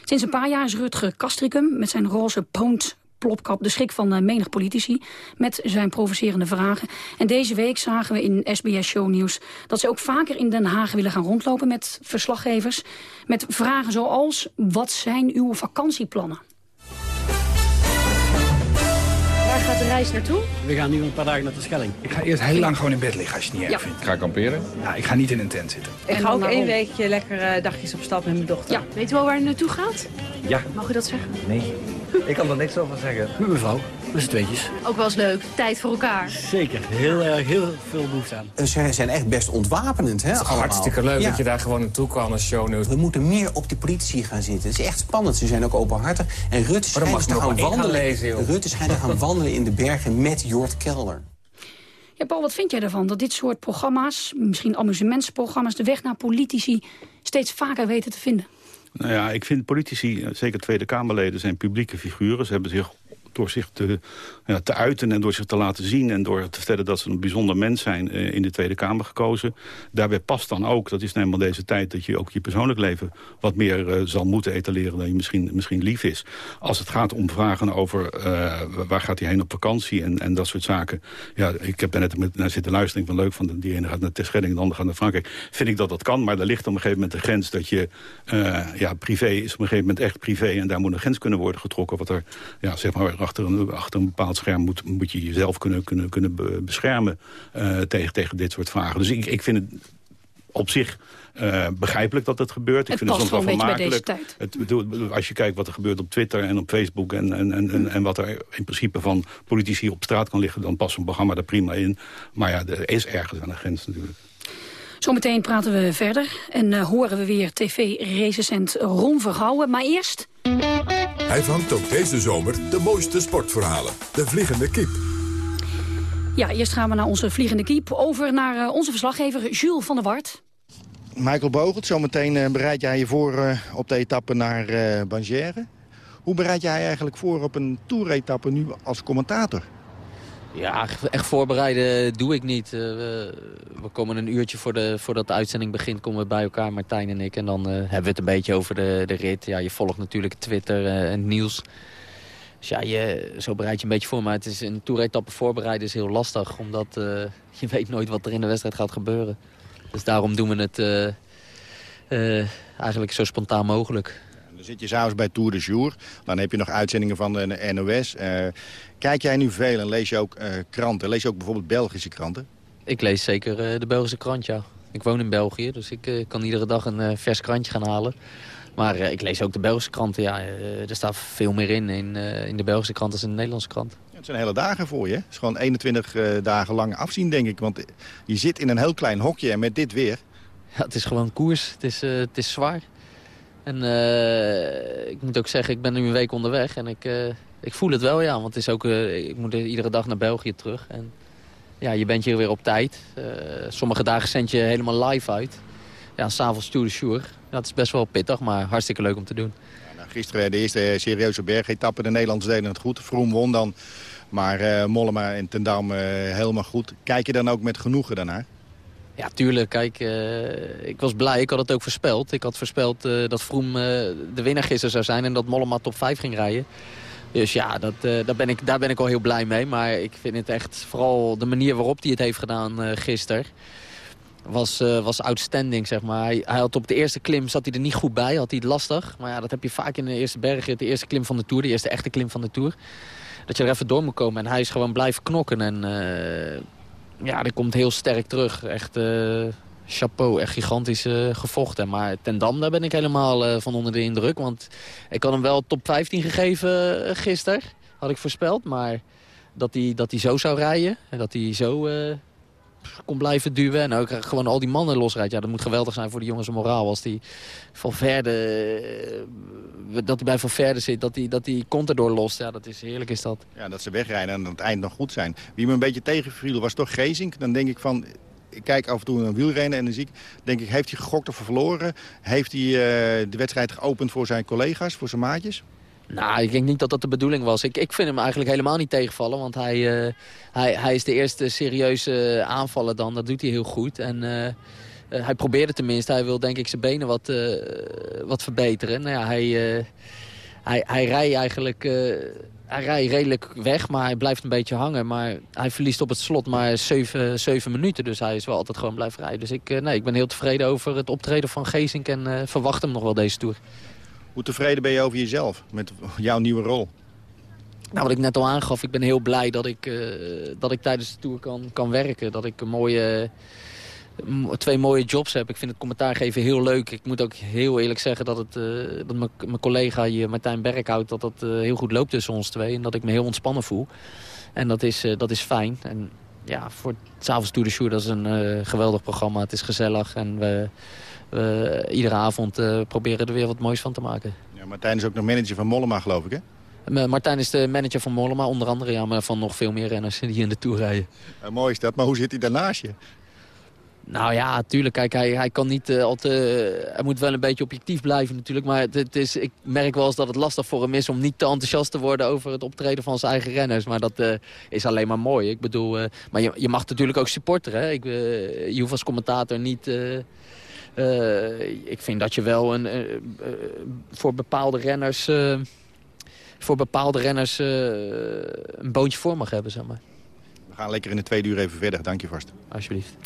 Sinds een paar jaar is Rutger Kastricum met zijn roze poont plopkap de schrik van uh, menig politici met zijn provocerende vragen. En deze week zagen we in SBS Show Nieuws dat ze ook vaker in Den Haag willen gaan rondlopen met verslaggevers. Met vragen zoals, wat zijn uw vakantieplannen? Gaat de reis naartoe? We gaan nu een paar dagen naar de Schelling. Ik ga eerst heel lang gewoon in bed liggen als je het niet erg vindt. Ga je kamperen? Ja, ik ga niet in een tent zitten. Ik ga ook één weekje lekker uh, dagjes op stap met mijn dochter. Ja. Weet u wel waar u naartoe gaat? Ja. Mag u dat zeggen? Nee. Ik kan er niks over zeggen. Mevrouw, met z'n tweetjes. Ook wel eens leuk. Tijd voor elkaar. Zeker. Heel erg, heel veel behoefte aan. Ze zijn echt best ontwapenend, hè? Het is hartstikke leuk ja. dat je daar gewoon naartoe kan als shownieuws. We moeten meer op die politici gaan zitten. Het is echt spannend. Ze zijn ook openhartig. En Rutte schijnt te gaan wandelen. Lezen, Rutte schijnt te gaan (laughs) wandelen in de bergen met Jort Kelder. Ja, Paul, wat vind jij ervan? Dat dit soort programma's, misschien amusementsprogramma's... de weg naar politici steeds vaker weten te vinden? Nou ja, ik vind politici, zeker Tweede Kamerleden, zijn publieke figuren. Ze hebben zich door zich te, ja, te uiten en door zich te laten zien... en door te vertellen dat ze een bijzonder mens zijn uh, in de Tweede Kamer gekozen. Daarbij past dan ook, dat is nou eenmaal deze tijd... dat je ook je persoonlijk leven wat meer uh, zal moeten etaleren... dan je misschien, misschien lief is. Als het gaat om vragen over uh, waar gaat hij heen op vakantie en, en dat soort zaken. Ja, ik heb net met, naar zitten luisteren. van leuk, van die ene gaat naar Terschelling de andere gaat naar Frankrijk. Vind ik dat dat kan, maar er ligt op een gegeven moment de grens... dat je, ja, privé is op een gegeven moment echt privé... en daar moet een grens kunnen worden getrokken... wat er, ja, zeg maar achter een, achter een bepaald scherm moet, moet je jezelf kunnen, kunnen, kunnen beschermen uh, tegen, tegen dit soort vragen. Dus ik, ik vind het op zich uh, begrijpelijk dat het gebeurt. Het ik vind het soms wel vermakelijk. Het, als je kijkt wat er gebeurt op Twitter en op Facebook... En, en, en, en wat er in principe van politici op straat kan liggen... dan past een programma er prima in. Maar ja, er is ergens aan de grens natuurlijk. Zometeen praten we verder en uh, horen we weer tv-recensent Ron Vergouwen. Maar eerst... Hij vangt ook deze zomer de mooiste sportverhalen. De Vliegende Kiep. Ja, eerst gaan we naar onze Vliegende Kiep. Over naar uh, onze verslaggever Jules van der Wart. Michael Bogert, zometeen uh, bereid jij je voor uh, op de etappe naar uh, Bangière. Hoe bereid jij eigenlijk voor op een toeretappe nu als commentator? Ja, echt voorbereiden doe ik niet. Uh, we, komen een uurtje voor de, voordat de uitzending begint komen we bij elkaar, Martijn en ik. En dan uh, hebben we het een beetje over de, de rit. Ja, je volgt natuurlijk Twitter uh, en nieuws. Dus ja, je, zo bereid je een beetje voor. Maar het is een toeretappe voorbereiden is heel lastig. Omdat je weet nooit wat er in de wedstrijd gaat gebeuren. Dus daarom doen we het eigenlijk zo spontaan mogelijk. Dan zit je s'avonds bij Tour de Jour. Dan heb je nog uitzendingen van de NOS. Uh, kijk jij nu veel en lees je ook uh, kranten? Lees je ook bijvoorbeeld Belgische kranten? Ik lees zeker uh, de Belgische krant, ja. Ik woon in België, dus ik kan iedere dag een vers krantje gaan halen. Maar ik lees ook de Belgische kranten, ja. er staat veel meer in, in, in de Belgische krant als in de Nederlandse krant. Ja, het zijn hele dagen voor je. Het is gewoon 21 dagen lang afzien, denk ik. Want je zit in een heel klein hokje en met dit weer... Ja, het is gewoon koers. Het is, het is zwaar. En uh, ik moet ook zeggen, ik ben nu een week onderweg en ik, uh, ik voel het wel, ja. Want het is ook, uh, ik moet iedere dag naar België terug. En ja, je bent hier weer op tijd. sommige dagen zend je helemaal live uit. Ja, s'avonds Tour de Jour. Ja, dat is best wel pittig, maar hartstikke leuk om te doen. Ja, nou, gisteren de eerste serieuze bergetappe. De Nederlanders deden het goed. Vroom won dan. Maar Mollema en Ten Dam helemaal goed. Kijk je dan ook met genoegen daarnaar? Ja, tuurlijk. Kijk, uh, ik was blij. Ik had het ook voorspeld. Ik had voorspeld uh, dat Vroom uh, de winnaar gisteren zou zijn... en dat Mollema top 5 ging rijden. Dus ja, dat, daar, ben ik, daar ben ik al heel blij mee. Maar ik vind het echt vooral de manier waarop hij het heeft gedaan gisteren... Was, was outstanding, zeg maar. Hij, hij, had op de eerste klim zat hij er niet goed bij, had hij het lastig. Maar ja, dat heb je vaak in de eerste bergen, de eerste klim van de Tour... de eerste echte klim van de Tour. Dat je er even door moet komen. En hij is gewoon blijven knokken. En ja, die komt heel sterk terug. Echt uh, chapeau, echt gigantisch uh, gevochten. Maar ten Dam, daar ben ik helemaal uh, van onder de indruk. Want ik had hem wel top 15 gegeven gisteren. Had ik voorspeld. Maar dat hij dat zo zou rijden. En dat hij zo kon blijven duwen. En ook gewoon al die mannen losrijdt. Ja, dat moet geweldig zijn voor die jongens moraal. Als die van Verde, dat hij bij Van Verde zit, dat hij, dat hij Contador lost. Ja, dat is heerlijk is dat. Ja, dat ze wegrijden en aan het eind nog goed zijn. Wie me een beetje tegenviel was toch Gezink. Dan denk ik van, ik kijk af en toe een wielrennen en dan zie ik, denk ik, heeft hij gegokt of verloren? Heeft hij uh, de wedstrijd geopend voor zijn collega's, voor zijn maatjes? Nou, ik denk niet dat dat de bedoeling was. Ik, ik vind hem eigenlijk helemaal niet tegenvallen. Want hij, uh, hij, hij is de eerste serieuze aanvaller dan. Dat doet hij heel goed. En uh, hij probeerde tenminste. Hij wil denk ik zijn benen wat, wat verbeteren. Nou ja, hij, hij, hij rijdt eigenlijk... hij rijdt redelijk weg, maar hij blijft een beetje hangen. Maar hij verliest op het slot maar 7, 7 minuten. Dus hij is wel altijd gewoon blijven rijden. Dus ik, nee, ik ben heel tevreden over het optreden van Geesink. En verwacht hem nog wel deze Tour. Hoe tevreden ben je over jezelf met jouw nieuwe rol? Nou, wat ik net al aangaf, ik ben heel blij dat ik, uh, dat ik tijdens de Tour kan, kan werken. Dat ik mooie, twee mooie jobs heb. Ik vind het commentaar geven heel leuk. Ik moet ook heel eerlijk zeggen dat, het, uh, dat mijn collega hier, Martijn Berkhout... dat dat uh, heel goed loopt tussen ons twee. En dat ik me heel ontspannen voel. En dat is, dat is fijn. En ja, voor s'avonds Tour de Show, dat is een geweldig programma. Het is gezellig en we we iedere avond uh, proberen er weer wat moois van te maken. Ja, Martijn is ook nog manager van Mollema, geloof ik, hè? Martijn is de manager van Mollema, onder andere. Ja, maar van nog veel meer renners die in de Tour rijden. Ja, mooi is dat, maar hoe zit hij daarnaast je? Nou ja, tuurlijk. Kijk, hij, hij kan niet uh, al te... hij moet wel een beetje objectief blijven natuurlijk. Maar het, het, is, ik merk wel eens dat het lastig voor hem is... om niet te enthousiast te worden over het optreden van zijn eigen renners. Maar dat uh, is alleen maar mooi. Ik bedoel, maar je, je mag natuurlijk ook supporteren. Hè? Ik, je hoeft als commentator niet... Uh, ik vind dat je wel een, uh, uh, voor bepaalde renners, voor bepaalde renners een boontje voor mag hebben. Zeg maar. We gaan lekker in de tweede uur even verder. Dank je vast. Alsjeblieft.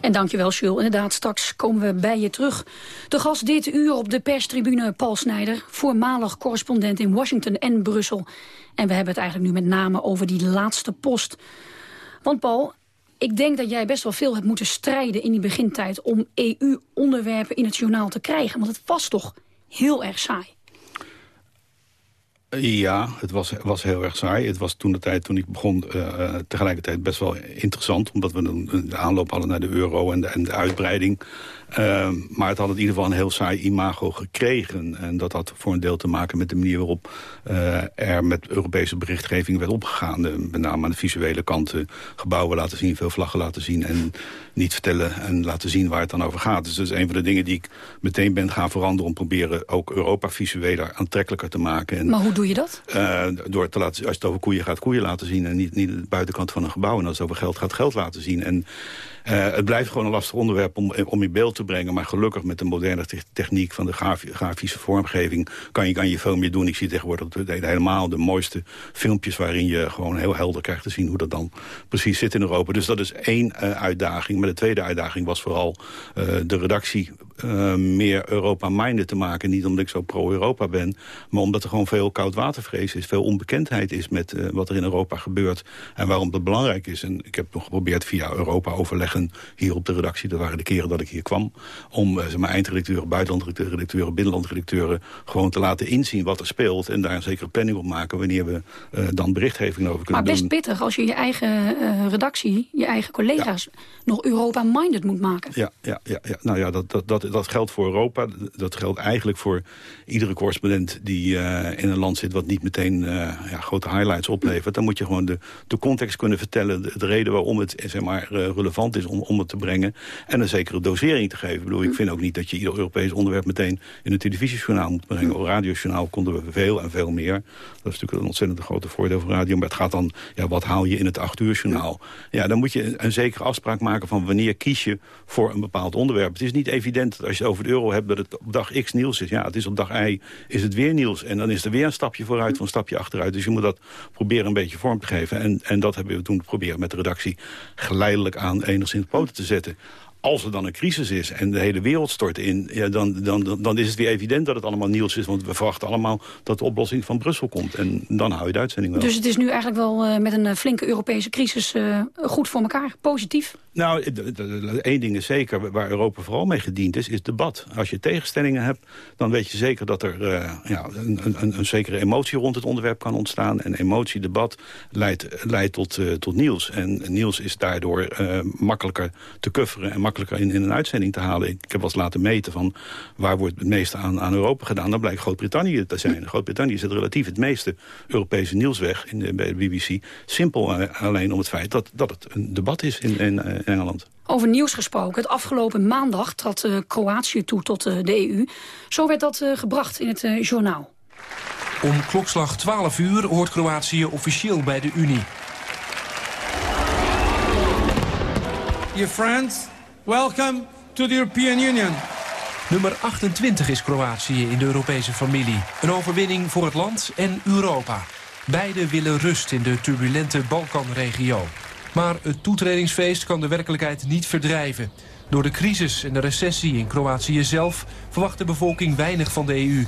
En dankjewel, Jules. Inderdaad, straks komen we bij je terug. De gast dit uur op de perstribune Paul Snijder... voormalig correspondent in Washington en Brussel. En we hebben het eigenlijk nu met name over die laatste post. Want Paul, ik denk dat jij best wel veel hebt moeten strijden in die begintijd... om EU-onderwerpen in het journaal te krijgen. Want het was toch heel erg saai. Ja, het was, was heel erg saai. Het was toen de tijd, toen ik begon, uh, tegelijkertijd best wel interessant. Omdat we een, een aanloop hadden naar de euro en de, en de uitbreiding. Uh, maar het had in ieder geval een heel saai imago gekregen. En dat had voor een deel te maken met de manier waarop uh, er met Europese berichtgeving werd opgegaan. met name aan de visuele kant gebouwen laten zien, veel vlaggen laten zien. En niet vertellen en laten zien waar het dan over gaat. Dus dat is een van de dingen die ik meteen ben gaan veranderen... om proberen ook Europa visueler aantrekkelijker te maken. En, maar hoe doe je dat? Uh, door te laten, als het over koeien gaat, koeien laten zien... en niet, niet de buitenkant van een gebouw. En als het over geld gaat, geld laten zien. En het blijft gewoon een lastig onderwerp om, om in beeld te brengen. Maar gelukkig met de moderne techniek van de graf, grafische vormgeving... Kan je, kan je veel meer doen. Ik zie tegenwoordig helemaal de mooiste filmpjes... waarin je gewoon heel helder krijgt te zien hoe dat dan precies zit in Europa. Dus dat is één uh, uitdaging. Maar de tweede uitdaging was vooral uh, de redactie uh, meer Europa-minded te maken. Niet omdat ik zo pro-Europa ben, maar omdat er gewoon veel koudwatervrees is. Veel onbekendheid is met uh, wat er in Europa gebeurt. En waarom dat belangrijk is. En ik heb nog geprobeerd via Europa overleggen hier op de redactie. Dat waren de keren dat ik hier kwam. Om uh, zeg maar, eindredacteuren, buitenlandredacteuren, binnenlandredacteuren... gewoon te laten inzien wat er speelt. En daar een zekere planning op maken wanneer we dan berichtgeving over kunnen doen. Maar best doen. pittig als je je eigen redactie, je eigen collega's... Ja. nog Europa-minded moet maken. Ja, ja, ja, ja. nou ja, dat, dat, dat, dat geldt voor Europa. Dat geldt eigenlijk voor iedere correspondent die uh, in een land zit... wat niet meteen uh, ja, grote highlights oplevert. Dan moet je gewoon de, de context kunnen vertellen. De, de reden waarom het zeg maar, relevant is om, om het te brengen. En een zekere dosering te geven. Ik bedoel, ik vind ook niet dat je ieder Europees onderwerp... meteen in een televisiejournaal moet brengen. Op radiojournaal konden we veel en veel meer. Dat is natuurlijk een ontzettend grote voordeel van radio. Maar het gaat dan, ja, wat haal je in het acht uur journaal? Ja, dan moet je een, een zekere afspraak maken van wanneer kies je voor een bepaald onderwerp. Het is niet evident als je het over de euro hebt dat het op dag X nieuws is. Ja, het is op dag Y is het weer nieuws. En dan is er weer een stapje vooruit of een stapje achteruit. Dus je moet dat proberen een beetje vorm te geven. En, en dat hebben we toen geprobeerd met de redactie geleidelijk aan enigszins poten te zetten als er dan een crisis is en de hele wereld stort in... Ja, dan, dan, dan is het weer evident dat het allemaal nieuws is. Want we verwachten allemaal dat de oplossing van Brussel komt. En dan hou je de uitzending wel. Dus het is nu eigenlijk wel uh, met een flinke Europese crisis uh, goed voor elkaar? Positief? Nou, één ding is zeker, waar Europa vooral mee gediend is, is debat. Als je tegenstellingen hebt, dan weet je zeker dat er uh, ja, een, een, een, zekere emotie rond het onderwerp kan ontstaan. En emotie, debat leidt, leidt tot, tot nieuws. En nieuws is daardoor makkelijker te coveren en makkelijker in, in een uitzending te halen. Ik, ik heb wel eens laten meten van waar wordt het meeste aan, aan Europa gedaan. Dan blijkt Groot-Brittannië te zijn. Groot-Brittannië zet relatief het meeste Europese nieuws weg in de, bij de BBC. Simpel alleen om het feit dat, dat het een debat is in, in, in Engeland. Over nieuws gesproken. Het afgelopen maandag trad uh, Kroatië toe tot uh, de EU. Zo werd dat uh, gebracht in het journaal. Om klokslag 12 uur hoort Kroatië officieel bij de Unie. Dear friends, welcome to the European Union. Nummer 28 is Kroatië in de Europese familie. Een overwinning voor het land en Europa. Beide willen rust in de turbulente Balkanregio. Maar het toetredingsfeest kan de werkelijkheid niet verdrijven. Door de crisis en de recessie in Kroatië zelf... verwacht de bevolking weinig van de EU.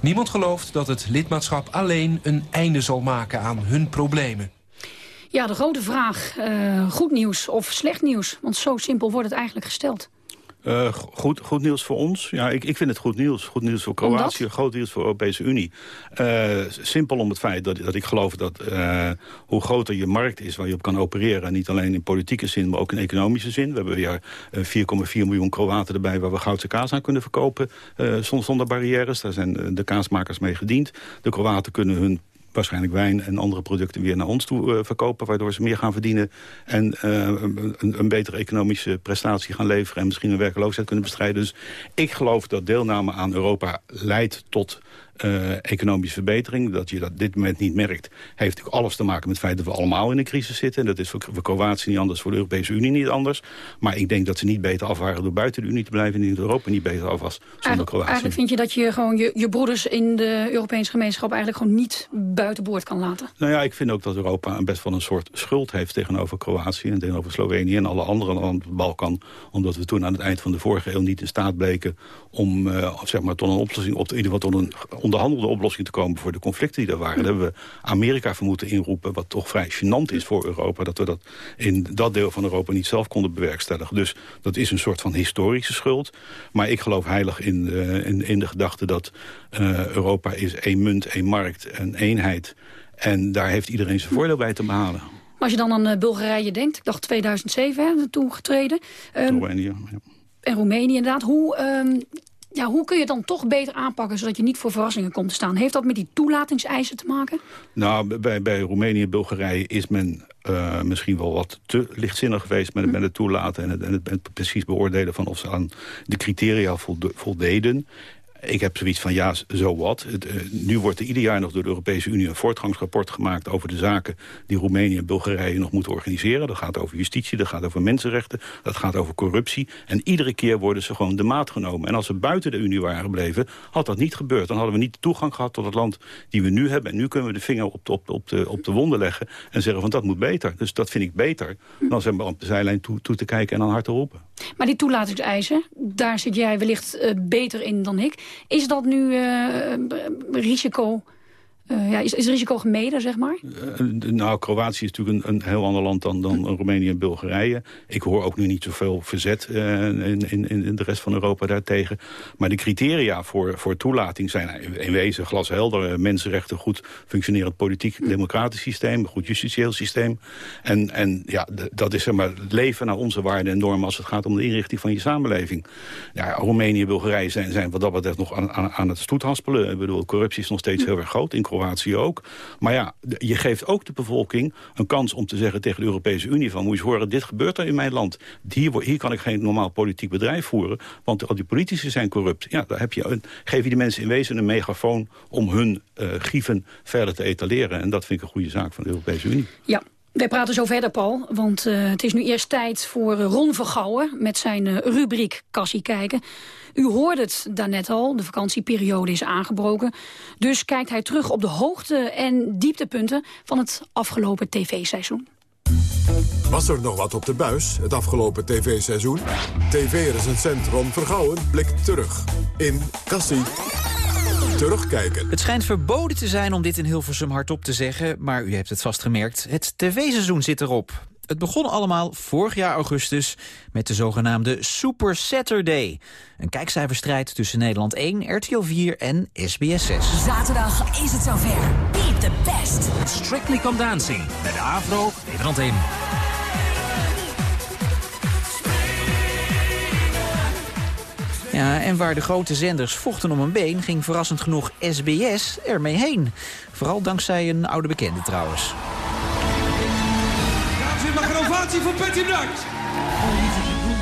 Niemand gelooft dat het lidmaatschap alleen een einde zal maken aan hun problemen. Ja, de grote vraag. Uh, goed nieuws of slecht nieuws? Want zo simpel wordt het eigenlijk gesteld. Uh, goed, goed nieuws voor ons. Ja, ik, ik vind het goed nieuws. Goed nieuws voor Kroatië, goed nieuws voor de Europese Unie. Uh, simpel om het feit dat, dat ik geloof dat uh, hoe groter je markt is waar je op kan opereren... niet alleen in politieke zin, maar ook in economische zin. We hebben weer 4,4 miljoen Kroaten erbij waar we goudse kaas aan kunnen verkopen... zonder, zonder barrières. Daar zijn de kaasmakers mee gediend. De Kroaten kunnen hun waarschijnlijk wijn en andere producten weer naar ons toe uh, verkopen... waardoor ze meer gaan verdienen en uh, een, een, betere economische prestatie gaan leveren... en misschien een werkloosheid kunnen bestrijden. Dus ik geloof dat deelname aan Europa leidt tot uh, economische verbetering. Dat je dat dit moment niet merkt, heeft natuurlijk alles te maken met het feit dat we allemaal in een crisis zitten. Dat is voor, voor Kroatië niet anders, voor de Europese Unie niet anders. Maar ik denk dat ze niet beter af waren door buiten de Unie te blijven... en in Europa niet beter af was zonder Kroatië. Eigenlijk vind je dat je gewoon je, je broeders in de Europese gemeenschap... eigenlijk gewoon niet buiten boord kan laten? Nou ja, ik vind ook dat Europa best wel een soort schuld heeft tegenover Kroatië... en tegenover Slovenië en alle andere landen op de Balkan. Omdat we toen aan het eind van de vorige eeuw niet in staat bleken... om uh, zeg maar tot een oplossing, op, in ieder geval tot een onderhandelde oplossing te komen voor de conflicten die er waren. Daar hebben we Amerika voor moeten inroepen, wat toch vrij gênant is voor Europa. Dat we dat in dat deel van Europa niet zelf konden bewerkstelligen. Dus dat is een soort van historische schuld. Maar ik geloof heilig in, uh, in, in, de gedachte dat uh, Europa is één munt, één markt, een eenheid. En daar heeft iedereen zijn voordeel bij te behalen. Maar als je dan aan uh, Bulgarije denkt, ik dacht 2007 hè, toegetreden. Um, Roemenië, ja. En Roemenië inderdaad. Hoe, um, ja, hoe kun je het dan toch beter aanpakken... zodat je niet voor verrassingen komt te staan? Heeft dat met die toelatingseisen te maken? Nou, bij, bij Roemenië en Bulgarije is men uh, misschien wel wat te lichtzinnig geweest... met, met het toelaten en het, en het, precies beoordelen... van of ze aan de criteria voldeden. Ik heb zoiets van, ja, zo wat. Uh, nu wordt er ieder jaar nog door de Europese Unie... een voortgangsrapport gemaakt over de zaken... die Roemenië en Bulgarije nog moeten organiseren. Dat gaat over justitie, dat gaat over mensenrechten... dat gaat over corruptie. En iedere keer worden ze gewoon de maat genomen. En als ze buiten de Unie waren gebleven, had dat niet gebeurd. Dan hadden we niet de toegang gehad tot het land die we nu hebben. En nu kunnen we de vinger op de, op, op de, op de wonden leggen... en zeggen van, dat moet beter. Dus dat vind ik beter dan zeg maar, op de zijlijn toe, toe te kijken en dan hard te roepen. Maar die toelatingseisen, daar zit jij wellicht uh, beter in dan ik. Is dat nu uh, risico... Uh, ja, is, is risico gemeden, zeg maar? Uh, nou, Kroatië is natuurlijk een, een, heel ander land dan, dan Roemenië en Bulgarije. Ik hoor ook nu niet zoveel verzet uh, in, in, in de rest van Europa daartegen. Maar de criteria voor, voor toelating zijn in wezen glashelder. Mensenrechten, goed functionerend politiek, democratisch systeem, goed justitieel systeem. En, en ja, dat is zeg maar leven naar onze waarden en normen als het gaat om de inrichting van je samenleving. Ja, Roemenië en Bulgarije zijn, zijn wat dat betreft nog aan, aan, aan het stoethaspelen. Ik bedoel, corruptie is nog steeds heel erg groot in Kroatië Ook. Maar ja, je geeft ook de bevolking een kans om te zeggen tegen de Europese Unie... van moet je horen, dit gebeurt er in mijn land. Hier, hier kan ik geen normaal politiek bedrijf voeren, want al die politici zijn corrupt. Ja, daar heb je een, geef je die mensen in wezen een megafoon om hun uh, grieven verder te etaleren. En dat vind ik een goede zaak van de Europese Unie. Ja, wij praten zo verder, Paul, want uh, het is nu eerst tijd voor Ron Vergouwen... met zijn uh, rubriek Kassie kijken. U hoorde het daarnet al, de vakantieperiode is aangebroken. Dus kijkt hij terug op de hoogte- en dieptepunten van het afgelopen tv-seizoen. Was er nog wat op de buis het afgelopen tv-seizoen? TV-recensent Ron Vergouwen blikt terug in Kassie terugkijken. Het schijnt verboden te zijn om dit in Hilversum hardop te zeggen... maar u hebt het vast gemerkt, het tv-seizoen zit erop. Het begon allemaal vorig jaar augustus met de zogenaamde Super Saturday. Een kijkcijferstrijd tussen Nederland 1, RTL 4 en SBS 6. Zaterdag is het zover. Beat the best. Strictly Come Dancing bij de AVRO, Nederland 1. Ja, en waar de grote zenders vochten om een been... ging verrassend genoeg SBS ermee heen. Vooral dankzij een oude bekende trouwens. Dames en mag een ovatie voor Patty Duck.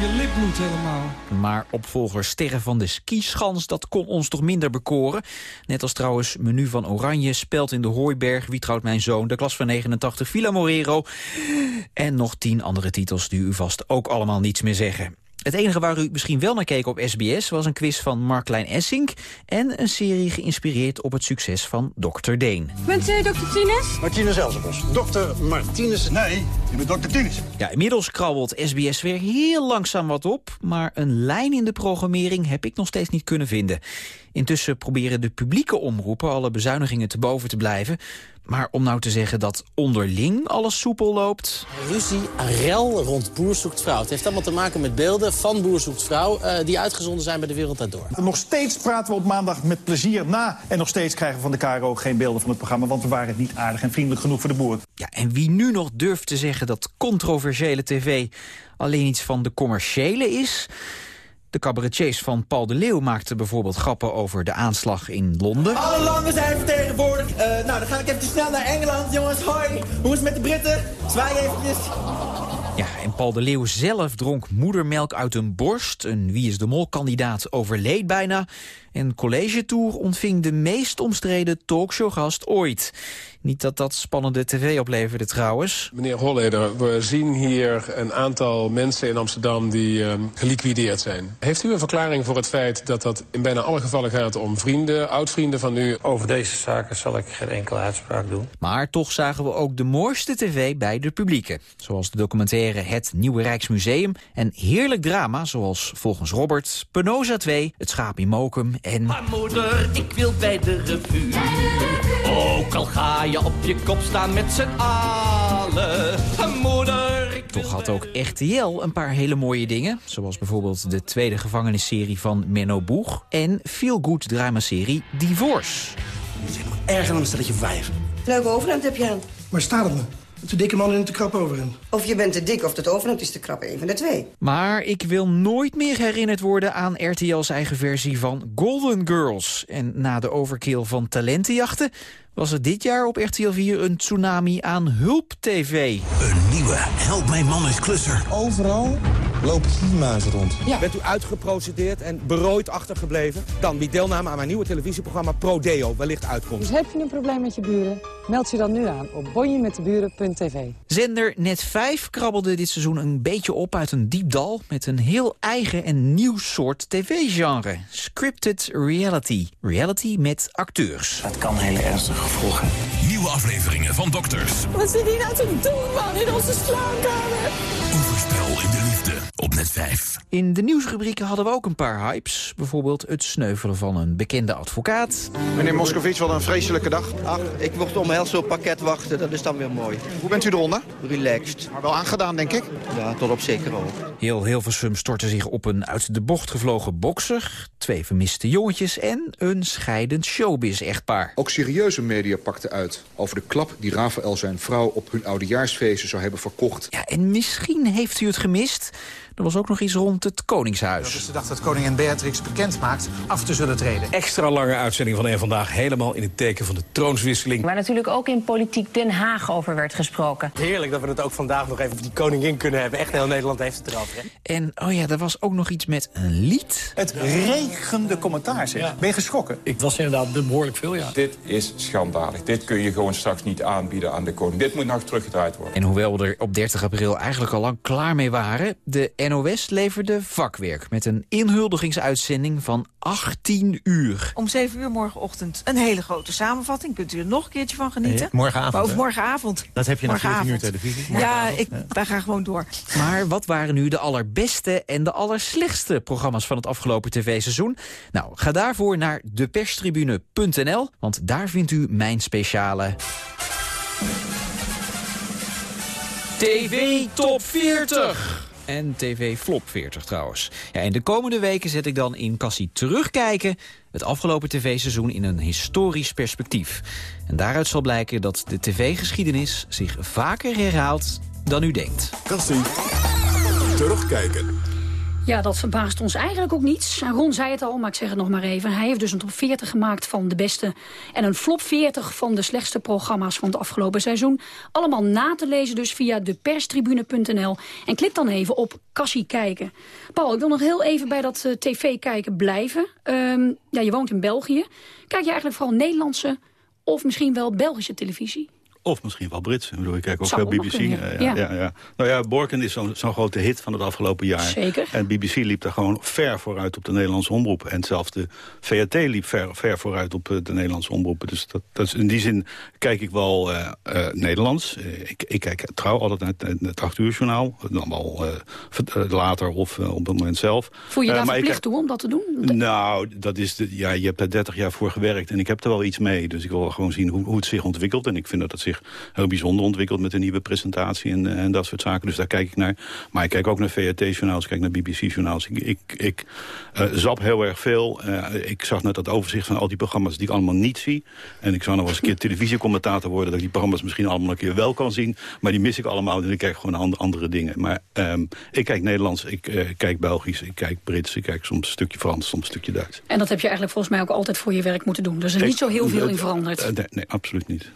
Je lip bloedt helemaal. Maar opvolger Sterren van de Skischans, dat kon ons toch minder bekoren. Net als trouwens Menu van Oranje, Speld in de Hooiberg... Wie trouwt mijn zoon, De Klas van 89, Villa Morero... en nog tien andere titels die u vast ook allemaal niets meer zeggen. Het enige waar u misschien wel naar keek op SBS was een quiz van Marklein Essink... en een serie geïnspireerd op het succes van Dr. Deen. Bent u dokter Tines? Martinez Elzenbos. Dokter Martinez. Nee, je bent dokter Tines. Ja, inmiddels krabbelt SBS weer heel langzaam wat op... maar een lijn in de programmering heb ik nog steeds niet kunnen vinden. Intussen proberen de publieke omroepen alle bezuinigingen te boven te blijven... Maar om nou te zeggen dat onderling alles soepel loopt... Ruzie, rel rond Boer zoekt vrouw. Het heeft allemaal te maken met beelden van Boer zoekt vrouw... Uh, die uitgezonden zijn bij de Wereld Door. Nog steeds praten we op maandag met plezier na... en nog steeds krijgen we van de KRO geen beelden van het programma... want we waren niet aardig en vriendelijk genoeg voor de boer. Ja, en wie nu nog durft te zeggen dat controversiële tv... alleen iets van de commerciële is... De cabaretiers van Paul de Leeuw maakten bijvoorbeeld grappen over de aanslag in Londen. Alle landen zijn vertegenwoordigd. Uh, nou, dan ga ik even snel naar Engeland, jongens. Hoi, hoe is het met de Britten? Zwaai eventjes. Ja, en Paul de Leeuw zelf dronk moedermelk uit een borst. Een Wie is de Mol-kandidaat overleed bijna. En College Tour ontving de meest omstreden talkshowgast ooit. Niet dat dat spannende tv opleverde trouwens. Meneer Holleder, we zien hier een aantal mensen in Amsterdam die uh, geliquideerd zijn. Heeft u een verklaring voor het feit dat dat in bijna alle gevallen gaat om vrienden, oud-vrienden van u? Over deze zaken zal ik geen enkele uitspraak doen. Maar toch zagen we ook de mooiste tv bij de publieke. Zoals de documentaire Het Nieuwe Rijksmuseum en heerlijk drama zoals volgens Robert, Penosa 2, Het Schaap in Mokum en... Maar moeder, ik wil bij de revue. Ook al ga je op je kop staan met z'n allen. Moeder, Toch had ook RTL een paar hele mooie dingen. Zoals bijvoorbeeld de tweede gevangenisserie van Menno Boeg... en Feel Good dramaserie Divorce. Erger dan een stelletje vijf. Leuke overhemd heb je aan. Waar staat het me? Te dikke man in een te krap overhemd. Of je bent te dik of het overhemd is te krap, een van de twee. Maar ik wil nooit meer herinnerd worden aan RTL's eigen versie van Golden Girls. En na de overkill van talentenjachten was er dit jaar op RTL 4 een tsunami aan hulp-tv. Een nieuwe Help Mijn Man is Klusser. Overal lopen muizen rond. Ja. Bent u uitgeprocedeerd en berooid achtergebleven? Dan biedt deelname aan mijn nieuwe televisieprogramma ProDeo wellicht uitkomst. Dus heb je een probleem met je buren? Meld je dan nu aan op bonjemetdeburen.tv. Zender Net 5 krabbelde dit seizoen een beetje op uit een diep dal... met een heel eigen en nieuw soort tv-genre. Scripted reality. Reality met acteurs. Het kan hele ernstige gevolgen Nieuwe afleveringen van Dokters. Wat zit hier nou te doen, man, in onze slaapkamer? Overspel in de liefde op net 5. In de nieuwsrubrieken hadden we ook een paar hypes. Bijvoorbeeld het sneuvelen van een bekende advocaat. Meneer Moscovici, wat een vreselijke dag. Ach, ik mocht om heel zo'n pakket wachten, dat is dan weer mooi. Hoe bent u eronder? Relaxed. Maar wel aangedaan, denk ik. Ja, tot op zekere hoogte. Heel Hilversum stortte zich op een uit de bocht gevlogen bokser... twee vermiste jongetjes en een scheidend showbiz-echtpaar. Ook serieuze media pakten uit over de klap die Rafael zijn vrouw... op hun oudejaarsfeesten zou hebben verkocht. Ja, en misschien heeft u het gemist... Er was ook nog iets rond het Koningshuis. Dat is de dag dat koningin Beatrix bekend maakt af te zullen treden. Extra lange uitzending van een vandaag helemaal in het teken van de troonswisseling. Waar natuurlijk ook in politiek Den Haag over werd gesproken. Heerlijk dat we het ook vandaag nog even op die koningin kunnen hebben. Echt heel Nederland heeft het erover. Hè? En oh ja, er was ook nog iets met een lied. Het regende commentaar, zeg. Ben je geschrokken? Ik was inderdaad behoorlijk veel, ja. Dit is schandalig. Dit kun je gewoon straks niet aanbieden aan de koning. Dit moet nog teruggedraaid worden. En hoewel we er op 30 april eigenlijk al lang klaar mee waren... de NOS leverde vakwerk met een inhuldigingsuitzending van 18 uur. Om 7 uur morgenochtend een hele grote samenvatting. Kunt u er nog een keertje van genieten? Eh, morgenavond, Of morgenavond. Dat heb je na 14 uur televisie. Ja, ik, wij gaan gewoon door. Maar wat waren nu de allerbeste en de allerslechtste programma's van het afgelopen tv-seizoen? Nou, ga daarvoor naar deperstribune.nl, want daar vindt u mijn speciale... TV Top 40! En TV Flop 40 trouwens. Ja, de komende weken zet ik dan in Cassie terugkijken... het afgelopen tv-seizoen in een historisch perspectief. En daaruit zal blijken dat de tv-geschiedenis zich vaker herhaalt dan u denkt. Cassie, terugkijken. Ja, dat verbaast ons eigenlijk ook niet. Ron zei het al, maar ik zeg het nog maar even. Hij heeft dus een top 40 gemaakt van de beste... en een flop 40 van de slechtste programma's van het afgelopen seizoen. Allemaal na te lezen dus via deperstribune.nl. En klik dan even op Cassie kijken. Paul, ik wil nog heel even bij dat uh, tv kijken blijven. Um, ja, je woont in België. Kijk je eigenlijk vooral Nederlandse of misschien wel Belgische televisie? Of misschien wel Brits. Ik, bedoel, ik kijk ook veel BBC. ja, ja. Ja, Nou ja, Borken is zo'n zo grote hit van het afgelopen jaar. Zeker. En BBC liep daar gewoon ver vooruit op de Nederlandse omroep. En zelfs de VRT liep ver, ver vooruit op eh, de Nederlandse omroepen. Dus dat, dat is, in die zin kijk ik wel uh, uh, Nederlands. ik, ik, kijk trouw altijd naar het, 8 uur journaal. Dan wel later of op het moment zelf. Voel je daar verplicht toe om dat te doen? Nou, dat is de, ja, je hebt daar 30 jaar voor gewerkt. En ik heb er wel iets mee. Dus ik wil gewoon zien hoe, hoe het zich ontwikkelt. En ik vind dat het zich heel bijzonder ontwikkeld met een nieuwe presentatie en, en dat soort zaken. Dus daar kijk ik naar. Maar ik kijk ook naar VRT-journaals, kijk naar BBC-journaals. Ik, ik, ik uh, zap heel erg veel. Uh, ik zag net dat overzicht van al die programma's die ik allemaal niet zie. En ik zou nog wel eens een keer televisiecommentator worden... dat ik die programma's misschien allemaal een keer wel kan zien. Maar die mis ik allemaal en ik kijk gewoon andere dingen. Maar um, ik kijk Nederlands, ik uh, kijk Belgisch, ik kijk Brits... ik kijk soms een stukje Frans, soms een stukje Duits. En dat heb je eigenlijk volgens mij ook altijd voor je werk moeten doen. Dus er is niet zo heel veel in veranderd. nee, nee, absoluut niet.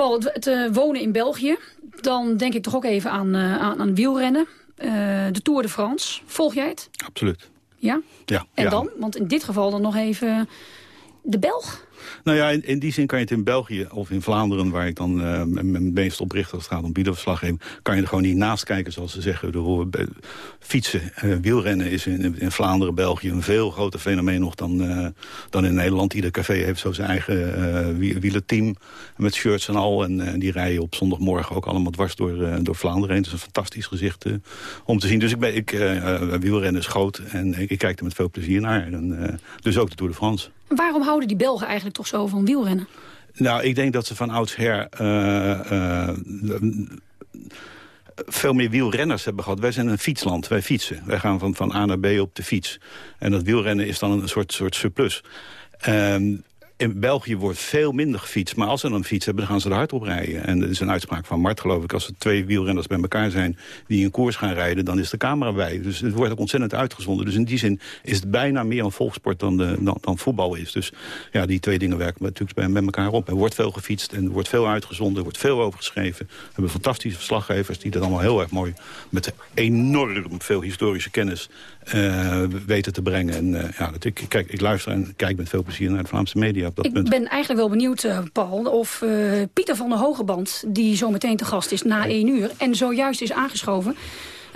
Paul, het, uh, wonen in België, dan denk ik toch ook even aan, uh, aan, aan, wielrennen. Uh, de Tour de France, volg jij het? Absoluut. Ja? Ja. En ja. dan? Want in dit geval dan nog even de Belg. Nou ja, in, die zin kan je het in België of in Vlaanderen... waar ik dan uh, meest opricht als het gaat om biedenverslaggeving... kan je er gewoon niet naast kijken, zoals ze zeggen. Fietsen, uh, wielrennen is in, in, Vlaanderen, België... een veel groter fenomeen nog dan, uh, dan in Nederland. Ieder café heeft zo zijn eigen wielerteam met shirts en al. En die rijden op zondagmorgen ook allemaal dwars door, door Vlaanderen heen. Het is een fantastisch gezicht om te zien. Dus ik ben, ik, wielrennen is groot en ik, ik, kijk er met veel plezier naar. En, dus ook de Tour de France. Waarom houden die Belgen eigenlijk toch zo van wielrennen? Nou, ik denk dat ze van oudsher... Uh, uh, veel meer wielrenners hebben gehad. Wij zijn een fietsland, wij fietsen. Wij gaan van, van A naar B op de fiets. En dat wielrennen is dan een soort, soort surplus. Um, in België wordt veel minder gefietst. Maar als ze dan een fiets hebben, dan gaan ze er hard op rijden. En er is een uitspraak van Mart, geloof ik. Als er twee wielrenners bij elkaar zijn die een koers gaan rijden... dan is de camera bij. Dus het wordt ook ontzettend uitgezonden. Dus in die zin is het bijna meer een volkssport dan, dan, dan voetbal is. Dus ja, die twee dingen werken natuurlijk bij, met elkaar op. Er wordt veel gefietst en er wordt veel uitgezonden. Er wordt veel over geschreven. We hebben fantastische verslaggevers die dat allemaal heel erg mooi... met enorm veel historische kennis uh, weten te brengen. En uh, ja, dat ik, kijk, ik luister en kijk met veel plezier naar de Vlaamse media op dat ik punt. ben eigenlijk wel benieuwd, uh, Paul, of Pieter van der Hogeband... die zo meteen te gast is na één uur en zojuist is aangeschoven...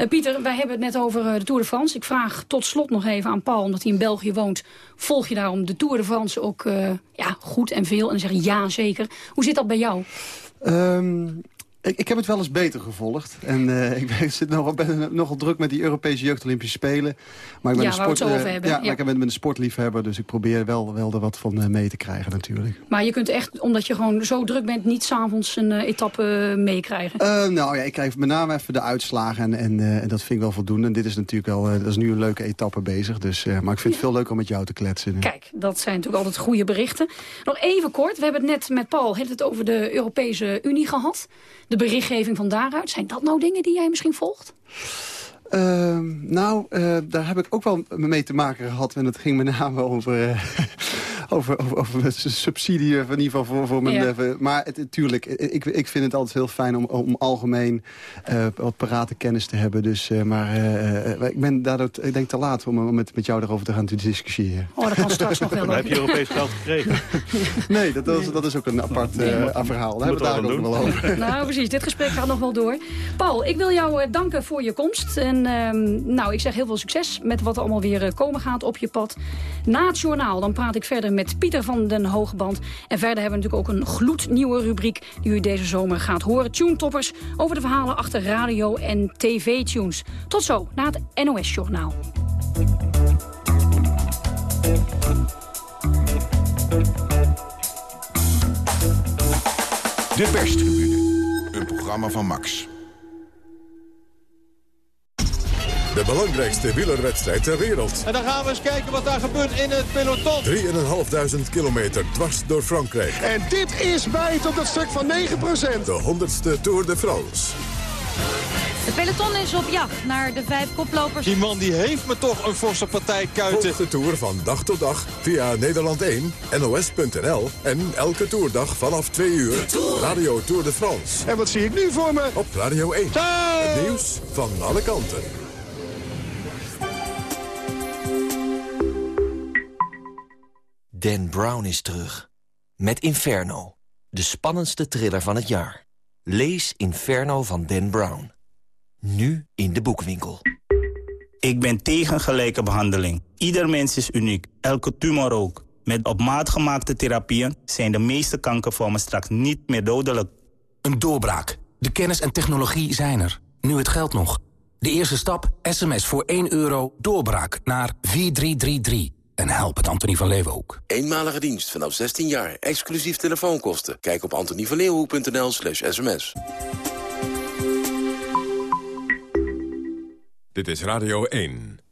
Pieter, wij hebben het net over de Tour de France. Ik vraag tot slot nog even aan Paul, omdat hij in België woont. Volg je daarom de Tour de France ook ja, goed en veel? En dan zeg je ja, zeker. Hoe zit dat bij jou? Um, ik, ik, heb het wel eens beter gevolgd. En uh, (laughs) ik ben, zit nogal, ben nogal druk met die Europese Jeugd Olympische Spelen. Maar ik ben ja, een sport, uh, hebben. Ja, ja. Maar ik ben een sportliefhebber, dus ik probeer wel, wel er wat van uh, mee te krijgen natuurlijk. Maar je kunt echt, omdat je gewoon zo druk bent, niet s'avonds een etappe meekrijgen? nou ja, ik krijg met name even de uitslagen en, en, en, dat vind ik wel voldoende. En dit is natuurlijk wel, dat is nu een leuke etappe bezig. Dus, maar ik vind het veel leuker om met jou te kletsen. Kijk, dat zijn natuurlijk altijd goede berichten. Nog even kort, we hebben het net met Paul het over de Europese Unie gehad. De berichtgeving van daaruit. Zijn dat nou dingen die jij misschien volgt? Uh, nou, uh, daar heb ik ook wel mee te maken gehad. En het ging met name over, uh, over, over, over subsidie, in ieder geval voor, voor mijn... Ja. Uh, maar natuurlijk, ik, ik vind het altijd heel fijn om, om algemeen wat parate kennis te hebben. Dus, maar ik ben daardoor, ik denk te laat om, om met, met jou erover te gaan te discussiëren. Oh, dat kan straks nog wel. Maar heb je Europees geld gekregen? (laughs) nee, dat, dat, is, dat is ook een apart nee. verhaal. Daar hebben we het daar ook nog wel over. Nou, precies. Dit gesprek gaat nog wel door. Paul, ik wil jou danken voor je komst. En um, nou, ik zeg heel veel succes met wat er allemaal weer komen gaat op je pad. Na het journaal dan praat ik verder met Pieter van den Hoogband. En verder hebben we natuurlijk ook een gloednieuwe rubriek... die u deze zomer gaat horen. Tune Toppers over de verhalen achter radio- en tv-tunes. Tot zo, na het NOS-journaal. De perstribune. Een programma van Max. De belangrijkste wielerwedstrijd ter wereld. En dan gaan we eens kijken wat daar gebeurt in het peloton. 3.500 kilometer dwars door Frankrijk. En dit is bijt op dat stuk van 9%. De 100ste Tour de France. Het peloton is op jacht naar de vijf koplopers. Die man die heeft me toch een forse partij kuiten. Volg de Tour van dag tot dag via Nederland 1, NOS.nl en elke toerdag vanaf 2 uur. Radio Tour de France. En wat zie ik nu voor me? Op Radio 1. Het nieuws van alle kanten. Dan Brown is terug. Met Inferno. De spannendste thriller van het jaar. Lees Inferno van Dan Brown. Nu in de boekwinkel. Ik ben tegen gelijke behandeling. Ieder mens is uniek, elke tumor ook. Met op maat gemaakte therapieën zijn de meeste kankervormen straks niet meer dodelijk. Een doorbraak. De kennis en technologie zijn er. Nu het geld nog. De eerste stap, sms voor 1 euro, doorbraak naar 4333. En help het Antonie van Leeuwen ook. Eenmalige dienst vanaf 16 jaar, exclusief telefoonkosten. Kijk op antonievanleeuwenhoek.nl slash sms. Dit is Radio 1.